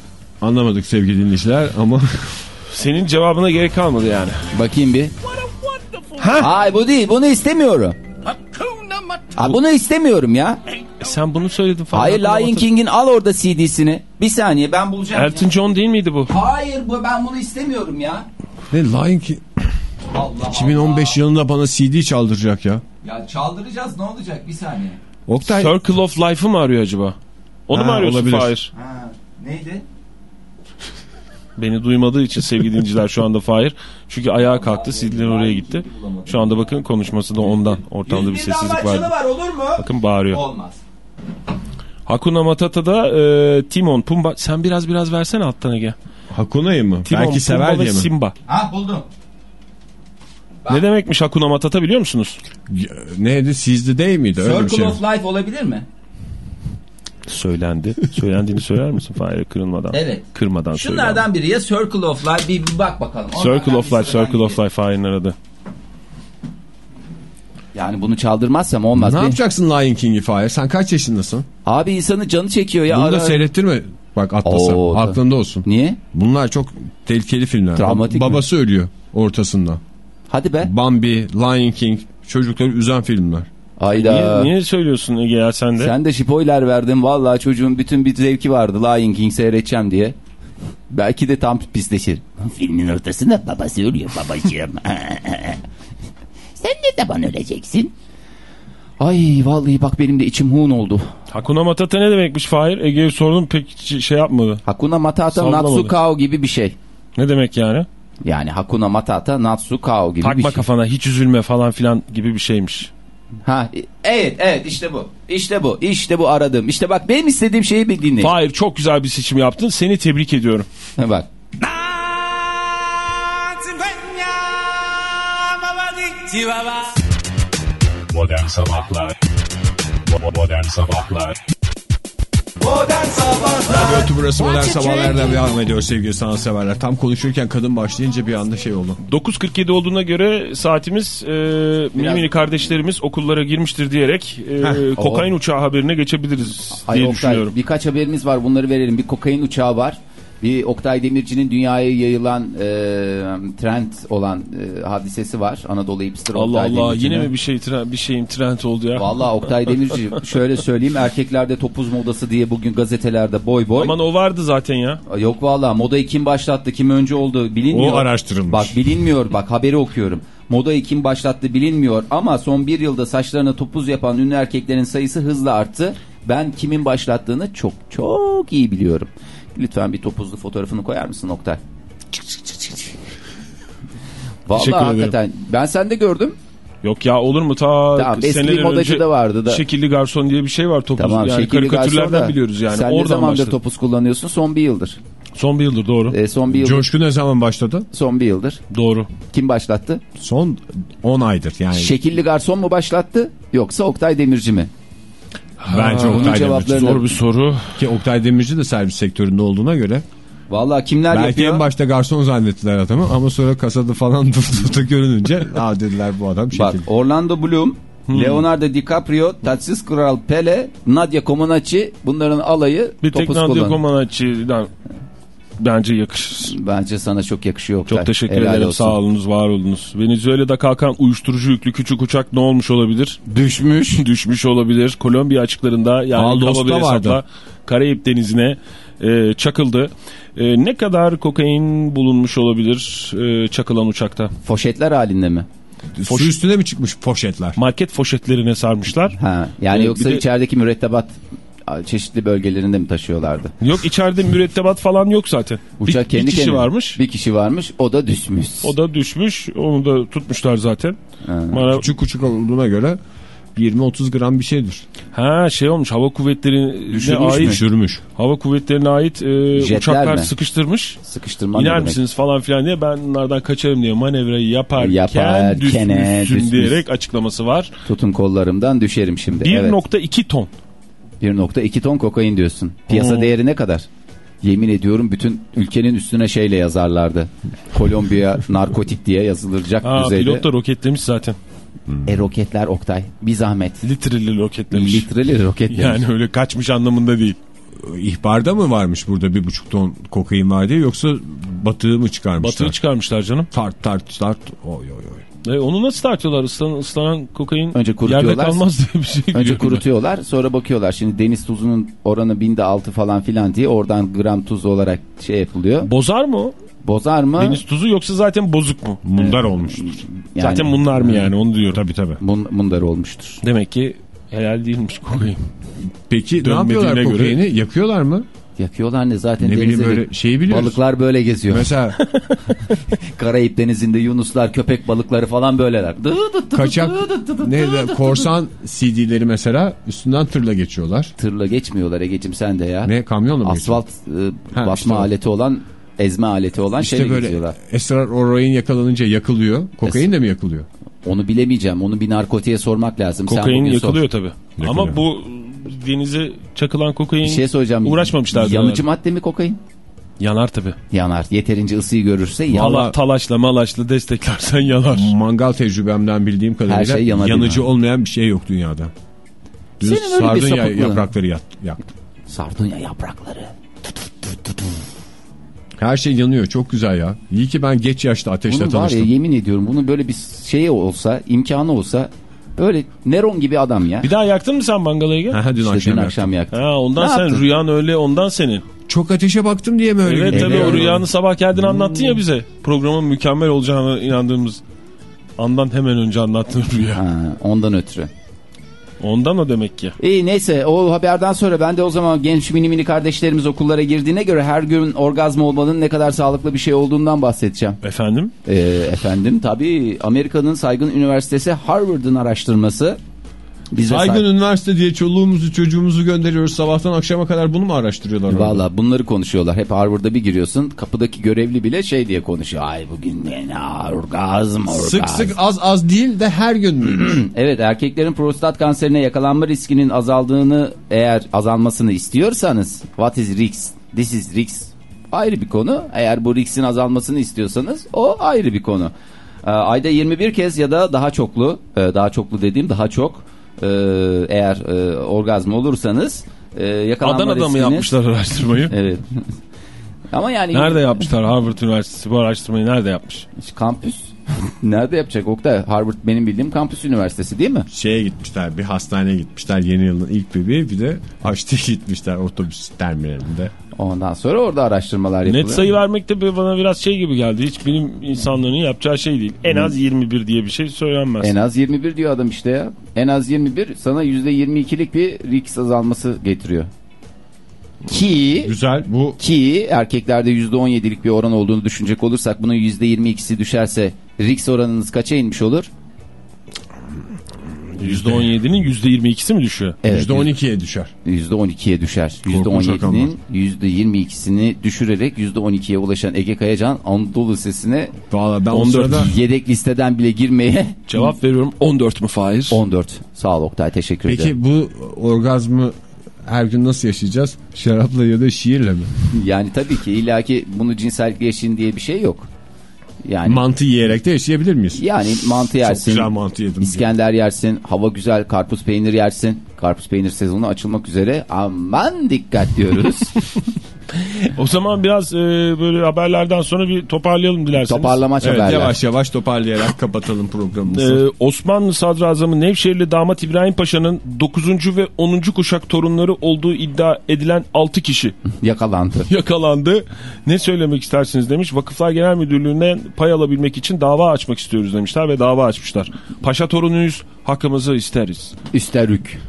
C: Anlamadık sevgili dinleyiciler ama
D: Senin cevabına gerek kalmadı yani.
E: Bakayım bir. Hayır bu değil bunu istemiyorum. Aa, bunu istemiyorum ya.
D: E sen bunu söyledin falan.
E: Hayır Lion King'in al orada CD'sini. Bir saniye ben bulacağım. ya.
D: Elton John değil miydi bu?
E: Hayır bu ben bunu istemiyorum ya.
C: ne Lion King
E: Allah
C: 2015 yılında bana CD çaldıracak ya.
E: Ya çaldıracağız ne olacak bir saniye.
C: Oktay
D: Circle of Life'ı mı arıyor acaba? Onu mu
C: Ha,
D: arıyorsun
C: olabilir.
D: Fahir?
E: Ha, neydi?
D: Beni duymadığı için sevgili dinleyiciler şu anda Fahir. Çünkü ayağa kalktı, CD'ler oraya gitti. Şu anda bakın konuşması da ondan. Ortamda bir sessizlik var.
E: var olur mu?
D: Bakın bağırıyor.
E: Olmaz.
D: Hakuna Matata'da e, Timon, Pumba. Sen biraz biraz versene alttan Ege.
C: Hakuna'yı mı?
D: Timon,
C: Belki sever
D: Pumba
C: diye mi?
D: Simba.
E: Ha buldum.
D: Ne demekmiş Hakuna Matata biliyor musunuz?
C: Neydi? Sizde değil miydi? Öyle bir
E: Circle
C: şey.
E: of Life olabilir mi?
D: Söylendi. Söylendiğini söyler misin Fahir kırılmadan?
E: Evet.
D: Kırmadan.
E: Şunlardan biri ya Circle of Life bir, bir bak bakalım.
D: Circle
E: Onlardan
D: of Life, Circle of. Life Fahir'in aradı.
E: Yani bunu çaldırmazsam olmaz.
C: Ne
E: Bir-
C: yapacaksın Lion King'i Fahir? Sen kaç yaşındasın?
E: Abi insanın canı çekiyor ya.
C: Bunu
E: ara
C: da seyrettirme. Bak atlasa.
E: Oo,
C: Aklında olsun.
E: Niye?
C: Bunlar çok tehlikeli filmler.
E: Travmatik mi?
C: Babası ölüyor ortasında.
E: Hadi be.
C: Bambi, Lion King çocukları üzen filmler.
E: Ayda.
D: Niye, niye söylüyorsun Ege ya sen de?
E: Sen de spoiler verdin. Vallahi çocuğun bütün bir zevki vardı Lion King seyredeceğim diye. Belki de tam pisleşir. Filmin ortasında babası ölüyor babacığım. Sen ne zaman öleceksin? Ay vallahi bak benim de içim hun oldu.
D: Hakuna Matata ne demekmiş Fahir? Ege'ye sordum pek şey yapmadı.
E: Hakuna Matata. Natsukao gibi bir şey.
D: Ne demek yani?
E: Yani Hakuna Matata Natsukao gibi bir
D: Takma
E: şey.
D: kafana hiç üzülme falan filan gibi bir şeymiş.
E: Ha, evet evet işte bu. İşte bu. İşte bu aradım. İşte bak benim istediğim şeyi bir dinleyin.
D: Fahir çok güzel bir seçim yaptın. Seni tebrik ediyorum.
E: Ha, bak.
A: Modern Sabahlar Modern Sabahlar
B: Modern Sabahlar
C: Radyo burası modern sabahlardan devam ediyor sevgili sanatseverler. Tam konuşurken kadın başlayınca bir anda şey oldu.
D: 9.47 olduğuna göre saatimiz e, mini mini kardeşlerimiz okullara girmiştir diyerek e, kokain uçağı haberine geçebiliriz
E: Ay
D: diye
E: Oktay,
D: düşünüyorum.
E: birkaç haberimiz var bunları verelim. Bir kokain uçağı var. Bir Oktay Demirci'nin dünyaya yayılan e, trend olan e, hadisesi var. Anadolu hipster
D: Allah
E: Oktay
D: Allah yine mi bir şey tren- bir şeyin trend oldu ya?
E: Vallahi Oktay Demirci şöyle söyleyeyim erkeklerde topuz modası diye bugün gazetelerde boy boy.
D: Aman o vardı zaten ya.
E: Yok vallahi modayı kim başlattı kim önce oldu bilinmiyor.
C: O araştırılmış.
E: Bak bilinmiyor bak haberi okuyorum. Modayı kim başlattı bilinmiyor ama son bir yılda saçlarına topuz yapan ünlü erkeklerin sayısı hızla arttı. Ben kimin başlattığını çok çok iyi biliyorum. Lütfen bir topuzlu fotoğrafını koyar mısın Oktay? Vallahi hakikaten ben sende gördüm.
D: Yok ya olur mu ta
E: Tamam, eski modacı da vardı da.
D: Şekilli garson diye bir şey var topuz.
E: Tamam
D: yani
E: şekilli
D: karikatürlerden
E: da.
D: biliyoruz yani.
E: Sen ne
D: Oradan
E: zamandır
D: başladı.
E: topuz kullanıyorsun? Son bir yıldır.
D: Son bir yıldır doğru.
E: E, son bir yıldır.
C: Coşku ne zaman başladı?
E: Son bir yıldır.
D: Doğru.
E: Kim başlattı?
C: Son 10 aydır yani.
E: Şekilli garson mu başlattı yoksa Oktay Demirci mi?
C: Bence Oktay Demirci.
D: Zor bir soru.
C: Ki Oktay Demirci de servis sektöründe olduğuna göre.
E: Vallahi kimler
C: Belki
E: yapıyor?
C: en başta garson zannettiler adamı ama sonra kasada falan tuttu görününce aa dediler bu adam
E: Bak
C: şekil.
E: Orlando Bloom, Leonardo DiCaprio, Tatsiz Kral Pele, Nadia Comaneci bunların alayı
D: Bir tek
E: topuz
D: Nadia
E: kullanıyor.
D: Comaneci'den bence yakışır.
E: Bence sana çok yakışıyor Oktay.
D: Çok teşekkür
E: Helal
D: ederim.
E: olsun.
D: Sağ olunuz, var olunuz. Venezuela'da kalkan uyuşturucu yüklü küçük uçak ne olmuş olabilir?
E: Düşmüş.
D: Düşmüş olabilir. Kolombiya açıklarında yani kaba bir hesapla
C: vardı.
D: Karayip Denizi'ne e, çakıldı. E, ne kadar kokain bulunmuş olabilir e, çakılan uçakta?
E: Foşetler halinde mi?
C: Su üstüne mi çıkmış poşetler?
D: Market foşetlerine sarmışlar.
E: Ha, yani
D: Ee,
E: yoksa
D: de-
E: içerideki mürettebat çeşitli bölgelerinde mi taşıyorlardı?
D: Yok içeride mürettebat falan yok zaten.
E: Uçak
D: bir,
E: kendi
D: bir kişi
E: kendine-
D: varmış.
E: Bir kişi varmış o da düşmüş.
D: O da düşmüş. Onu da tutmuşlar zaten. Bana,
C: Küçük küçük olduğuna göre 20-30 gram bir şeydir.
D: ha şey olmuş hava kuvvetlerine
E: Düşürmüş
D: ait
E: mü?
C: Düşürmüş.
D: hava kuvvetlerine ait e,
E: Jetler
D: uçaklar
E: mi?
D: sıkıştırmış.
E: Sıkıştırma ne
D: İner misiniz falan filan diye ben bunlardan kaçarım diye manevrayı yaparken,
E: Yaparken,
D: düşmüşsün
E: düşmüş.
D: diyerek açıklaması var.
E: Tutun kollarımdan düşerim şimdi. Evet.
D: 1.2 ton.
E: 1.2 ton kokain diyorsun. Piyasa
D: Oo.
E: değeri ne kadar? Yemin ediyorum bütün ülkenin üstüne şeyle yazarlardı. Kolombiya narkotik diye yazılacak düzeyde.
D: pilot da roketlemiş zaten.
E: E roketler Oktay. Bir zahmet.
D: Litreli roketlemiş.
E: Litreli roketler.
D: Yani öyle kaçmış anlamında değil.
C: İhbarda mı varmış burada bir buçuk ton kokain var diye yoksa batığı mı çıkarmışlar?
D: Batığı çıkarmışlar canım.
C: Tart tart tart. Oy oy oy.
D: E, onu nasıl tartıyorlar? Islanan, ıslanan kokain
E: Önce kurutuyorlar.
D: yerde kalmaz diye bir şey
E: Önce kurutuyorlar sonra bakıyorlar. Şimdi deniz tuzunun oranı binde altı falan filan diye oradan gram tuz olarak şey yapılıyor.
D: Bozar mı o?
E: Bozar mı?
D: Deniz tuzu yoksa zaten bozuk mu?
C: Mundar olmuştur.
E: Yani-
D: Zaten bunlar mı yani onu diyorum.
C: Tabii tabii.
E: Mun, mundar olmuştur.
D: Demek ki helal değilmiş kokain.
C: Peki ne yapıyorlar
D: göre-
C: kokaini? Yakıyorlar mı?
E: Yakıyorlar ne zaten
C: Ne bileyim böyle şeyi biliyoruz.
E: Balıklar böyle geziyor.
C: Mesela
E: Karayip denizinde yunuslar, köpek balıkları falan böyleler.
C: Kaçak ne korsan CD'leri mesela üstünden tırla geçiyorlar.
E: Tırla geçmiyorlar Ege'cim sen de ya.
C: Ne kamyonla mı geçiyorlar?
E: Asfalt e,
C: Ha,
E: basma
C: işte
E: aleti olan, ezme aleti olan
C: İşte
E: şeyle
C: böyle
E: geziyorlar.
C: esrar orayın yakalanınca yakılıyor. Kokain de mi yakılıyor?
E: Onu bilemeyeceğim. Onu bir narkotiğe sormak lazım. Sen
D: Kokain
E: sor.
D: yakılıyor tabii.
C: Yakılıyor.
D: Ama bu denize çakılan kokain
E: Bir şey söyleyeceğim.
D: uğraşmamışlardı.
E: Yanıcı madde mi kokain?
D: Yanar tabii.
E: Yanar. Yeterince ısıyı görürse yanar.
D: Valla talaşla malaşla desteklersen yanar.
C: Mangal tecrübemden bildiğim kadarıyla
E: şey yanabilir.
C: yanıcı olmayan bir şey yok dünyada. Dün
E: Senin öyle bir
C: sardunya
E: sapıklığın.
C: yaprakları yak- yaktım.
E: Sardunya yaprakları.
C: Her şey yanıyor çok güzel ya. İyi ki ben geç yaşta ateşle
E: Bunun var ya
C: tanıştım.
E: yemin ediyorum bunun böyle bir şey olsa, imkanı olsa böyle Neron gibi adam ya.
D: Bir daha yaktın mı sen mangalı Ege?
C: Ha, dün
E: İşte
C: akşam,
E: dün
C: yaktım.
E: akşam yaktı.
D: Ha, ondan
E: Ne
D: sen
E: yaptın?
D: rüyan öyle ondan senin.
C: Çok ateşe baktım diye mi öyle
D: Evet
C: geliyor?
D: tabii o rüyanı sabah geldin anlattın ya bize. Programın mükemmel olacağına inandığımız andan hemen önce anlattığın rüya.
E: Ha, ondan ötürü.
D: Ondan o demek ki.
E: İyi neyse o haberden sonra ben de o zaman genç mini mini kardeşlerimiz okullara girdiğine göre her gün orgazm olmanın ne kadar sağlıklı bir şey olduğundan bahsedeceğim.
D: Efendim?
E: Ee, efendim tabii Amerika'nın saygın üniversitesi Harvard'ın araştırması. Bize
C: Saygın
E: say-
C: üniversite diye çoluğumuzu çocuğumuzu gönderiyoruz. Sabahtan akşama kadar bunu mu araştırıyorlar?
E: Valla bunları konuşuyorlar. Hep Harvard'da bir giriyorsun kapıdaki görevli bile şey diye konuşuyor. Ay bugün ne orgazm orgazm.
C: Sık sık az az değil de her gün mü?
E: Evet erkeklerin prostat kanserine yakalanma riskinin azaldığını eğer azalmasını istiyorsanız what is risk? This is risk. Ayrı bir konu. Eğer bu riskin azalmasını istiyorsanız o ayrı bir konu. Ee, ayda 21 kez ya da daha çoklu, e, daha çoklu dediğim daha çok e, eğer e, orgazm olursanız e, yakalanma
D: Adana'da mı
E: riskiniz-
D: yapmışlar araştırmayı?
E: Evet. Ama yani
D: Nerede yapmışlar Harvard Üniversitesi bu araştırmayı nerede yapmış?
E: kampüs nerede yapacak Oktay? Harvard benim bildiğim kampüs üniversitesi değil mi?
C: Şeye gitmişler bir hastaneye gitmişler yeni yılın ilk bebeği bir de Haçlı'ya gitmişler otobüs terminalinde.
E: Ondan sonra orada araştırmalar yapılıyor.
D: Net sayı vermek de bana biraz şey gibi geldi. Hiç bilim insanlarının yapacağı şey değil. En az 21 diye bir şey söylenmez.
E: En az 21 diyor adam işte ya. En az 21 sana %22'lik bir risk azalması getiriyor. Ki
C: Güzel bu
E: ki erkeklerde %17'lik bir oran olduğunu düşünecek olursak bunun %22'si düşerse risk oranınız kaça inmiş olur?
D: %17'nin %22'si mi düşüyor?
E: Evet,
C: %12'ye düşer.
E: %12'ye düşer.
C: Korkunç rakamlar.
E: %17'nin %22'sini düşürerek %12'ye ulaşan Ege Kayacan Anadolu Lisesi'ne
C: Valla ben
D: 14
C: o sırada
E: yedek listeden bile girmeye
D: Cevap veriyorum 14 mu Fahir?
E: 14. Sağ ol Oktay teşekkür ederim.
C: peki bu orgazmı her gün nasıl yaşayacağız? Şarapla ya da şiirle mi?
E: Yani tabii ki illaki bunu cinsellikle yaşayın diye bir şey yok. Yani
C: Mantı yiyerek de yaşayabilir miyiz?
E: yani mantı
C: Çok
E: yersin,
C: güzel mantı yedim.
E: İskender yersin, hava güzel, karpuz peynir yersin. Karpuz peynir sezonu açılmak üzere. Aman dikkat diyoruz.
D: O zaman biraz e, böyle haberlerden sonra bir toparlayalım dilerseniz.
E: Toparlamaç
C: Evet
E: haberler.
C: yavaş yavaş toparlayarak kapatalım programımızı.
D: Ee, Osmanlı Sadrazamı Nevşehirli damat İbrahim Paşa'nın 9. ve 10. kuşak torunları olduğu iddia edilen 6 kişi
E: Yakalandı.
D: yakalandı. Ne söylemek istersiniz demiş. Vakıflar Genel Müdürlüğü'nden pay alabilmek için dava açmak istiyoruz demişler ve dava açmışlar. Paşa torunuyuz hakkımızı isteriz.
E: Üsterük.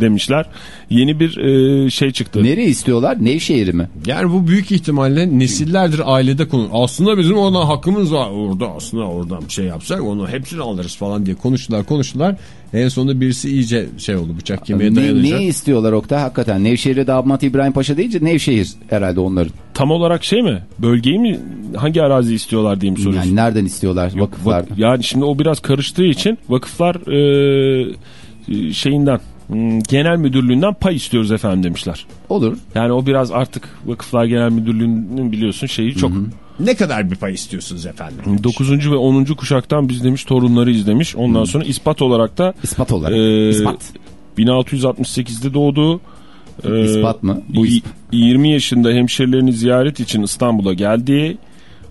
D: Demişler. Yeni bir e, şey çıktı.
E: Nereye istiyorlar? Nevşehir'i mi?
C: Yani bu büyük ihtimalle nesillerdir ailede konu. Aslında bizim ona hakkımız var orada aslında oradan bir şey yapsak onu hepsini alırız falan diye konuştular konuştular. En sonunda birisi iyice şey oldu bıçak kemiğe
E: Ne,
C: dayanınca.
E: neyi istiyorlar Oktay? Hakikaten Nevşehir'e damat İbrahim Paşa deyince Nevşehir herhalde onların.
D: Tam olarak şey mi? Bölgeyi mi? Hangi arazi istiyorlar diye mi soruyorsun?
E: Yani nereden istiyorlar vakıflar?
D: Vak- yani şimdi o biraz karıştığı için vakıflar e, şeyinden hmm, genel müdürlüğünden pay istiyoruz efendim demişler.
E: Olur.
D: Yani o biraz artık vakıflar genel müdürlüğünün biliyorsun şeyi çok.
C: Ne kadar bir pay istiyorsunuz efendim?
D: 9. ve 10. kuşaktan biz demiş torunları izlemiş. Ondan sonra ispat olarak da
E: İspat olarak.
D: e,
E: İspat.
D: 1668'de doğdu. E,
E: İspat mı? Bu isp.
D: 20 yaşında hemşerilerini ziyaret için İstanbul'a geldi.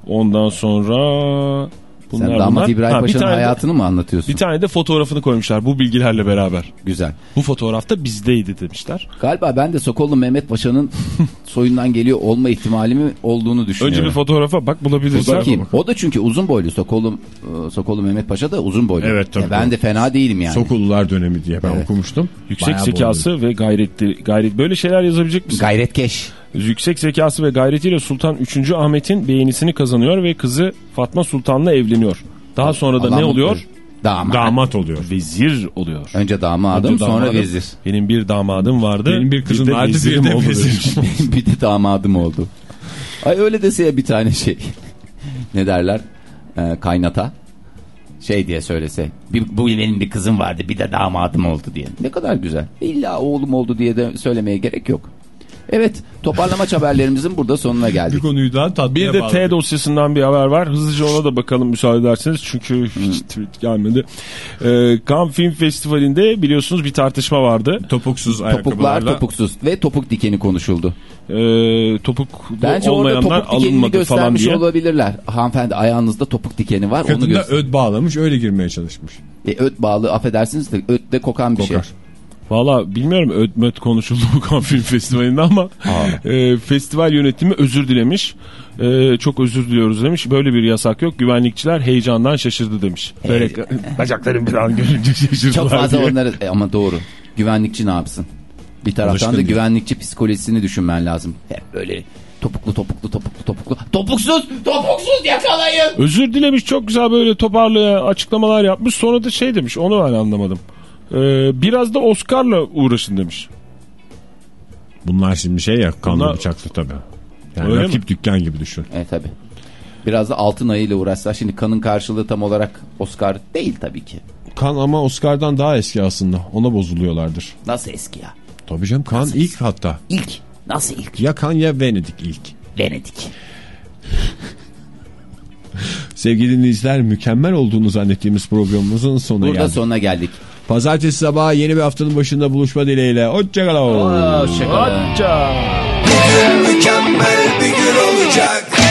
D: Ondan sonra bunlar
E: Sen damat
D: bunlar.
E: İbrahim
D: Ha,
E: Paşa'nın hayatını mı anlatıyorsun?
D: Bir tane de fotoğrafını koymuşlar bu bilgilerle beraber.
E: Güzel.
D: Bu fotoğrafta bizdeydi demişler.
E: Galiba ben de Sokollu Mehmet Paşa'nın soyundan geliyor olma ihtimalimi olduğunu düşünüyorum.
D: Önce bir fotoğrafa bak bulabilirsen.
E: bakayım. O da çünkü uzun boylu. Sokollu, e, Sokollu Mehmet Paşa da uzun boylu.
C: Evet, tabii.
E: E, ben de fena değilim yani.
C: Sokullular dönemi diye ben
E: Evet.
C: okumuştum.
D: Yüksek
C: Bayağı
D: zekası ve gayretli gayret böyle şeyler yazabilecek misin?
E: Gayretkeş.
D: Yüksek zekası ve gayretiyle Sultan 3. Ahmet'in beğenisini kazanıyor ve kızı Fatma Sultan'la evleniyor. Daha sonra da
E: Allah
D: ne
E: mutlu-
D: oluyor?
E: Damat.
C: Damat oluyor.
D: Vezir oluyor.
E: Önce damadım
D: Önce
E: sonra
D: damadım.
E: vezir.
D: Benim bir damadım vardı.
C: Benim bir kızım vardı, bir de
D: oldu
C: vezir.
E: bir de damadım oldu. Ay öyle dese ya bir tane şey. ne derler? Ee, kaynata. Şey diye söylese. Bir, bu benim bir kızım vardı bir de damadım oldu diye. Ne kadar güzel. İlla oğlum oldu diye de söylemeye gerek yok. Evet toparlamaç haberlerimizin burada sonuna
C: Bir
E: geldik.
C: konuyu daha tatlıya
D: Bir de
C: bağladık.
D: T dosyasından bir haber var. Hızlıca ona da bakalım müsaade ederseniz. Çünkü hiç tweet gelmedi. Ee, Cannes Film Festivali'nde biliyorsunuz bir tartışma vardı.
C: Topuksuz
E: Topuklar
C: ayakkabılarla.
E: topuksuz ve topuk dikeni konuşuldu.
D: Ee, topuk
E: Bence orada
D: olmayanlar
E: topuk
D: alınmadı falan
E: göstermiş
D: diye.
E: olabilirler. Hanımefendi ayağınızda topuk dikeni var onu
C: Kadın da
E: göster.
C: öd bağlamış öyle girmeye çalışmış.
E: E, öt bağlı affedersiniz de öt de kokan bir
C: Kokar.
E: şey.
D: Valla bilmiyorum ödmet konuşuldu bu Cannes Film Festivali'nde ama e, festival yönetimi özür dilemiş. E, çok özür diliyoruz demiş. Böyle bir yasak yok. Güvenlikçiler heyecandan şaşırdı demiş. Böyle bacaklarım bir an görünce şaşırdılar
E: Çok fazla
D: diye.
E: onları e, ama doğru. Güvenlikçi ne yapsın? Bir taraftan
C: Alışkın
E: da
C: değil.
E: güvenlikçi psikolojisini düşünmen lazım. Hep böyle topuklu topuklu topuklu topuklu. Topuksuz topuksuz yakalayın.
D: Özür dilemiş çok güzel böyle toparlayan açıklamalar yapmış. Sonra da şey demiş onu ben anlamadım. E, biraz da Oscar'la uğraşın demiş.
C: Bunlar şimdi şey ya kanlı
D: Bunlar-
C: bıçaklı tabii. Yani
D: Öyle
C: rakip
D: mi?
C: dükkan gibi düşün.
E: Evet tabi. Biraz da altın ayıyla uğraşsa şimdi kanın karşılığı tam olarak Oscar değil tabii ki.
C: Kan ama Oscar'dan daha eski aslında. Ona bozuluyorlardır.
E: Nasıl eski ya?
C: Tabii canım kan ilk hatta.
E: İlk. Nasıl ilk?
C: Ya kan ya Venedik ilk.
E: Venedik.
C: Sevgili dinleyiciler mükemmel olduğunu zannettiğimiz programımızın sonuna
E: Burada
C: geldik.
E: sonuna geldik.
C: Pazartesi sabahı yeni bir haftanın başında buluşma dileğiyle. Hoşçakalın.
E: Hoşçakalın.
B: Mükemmel bir gün olacak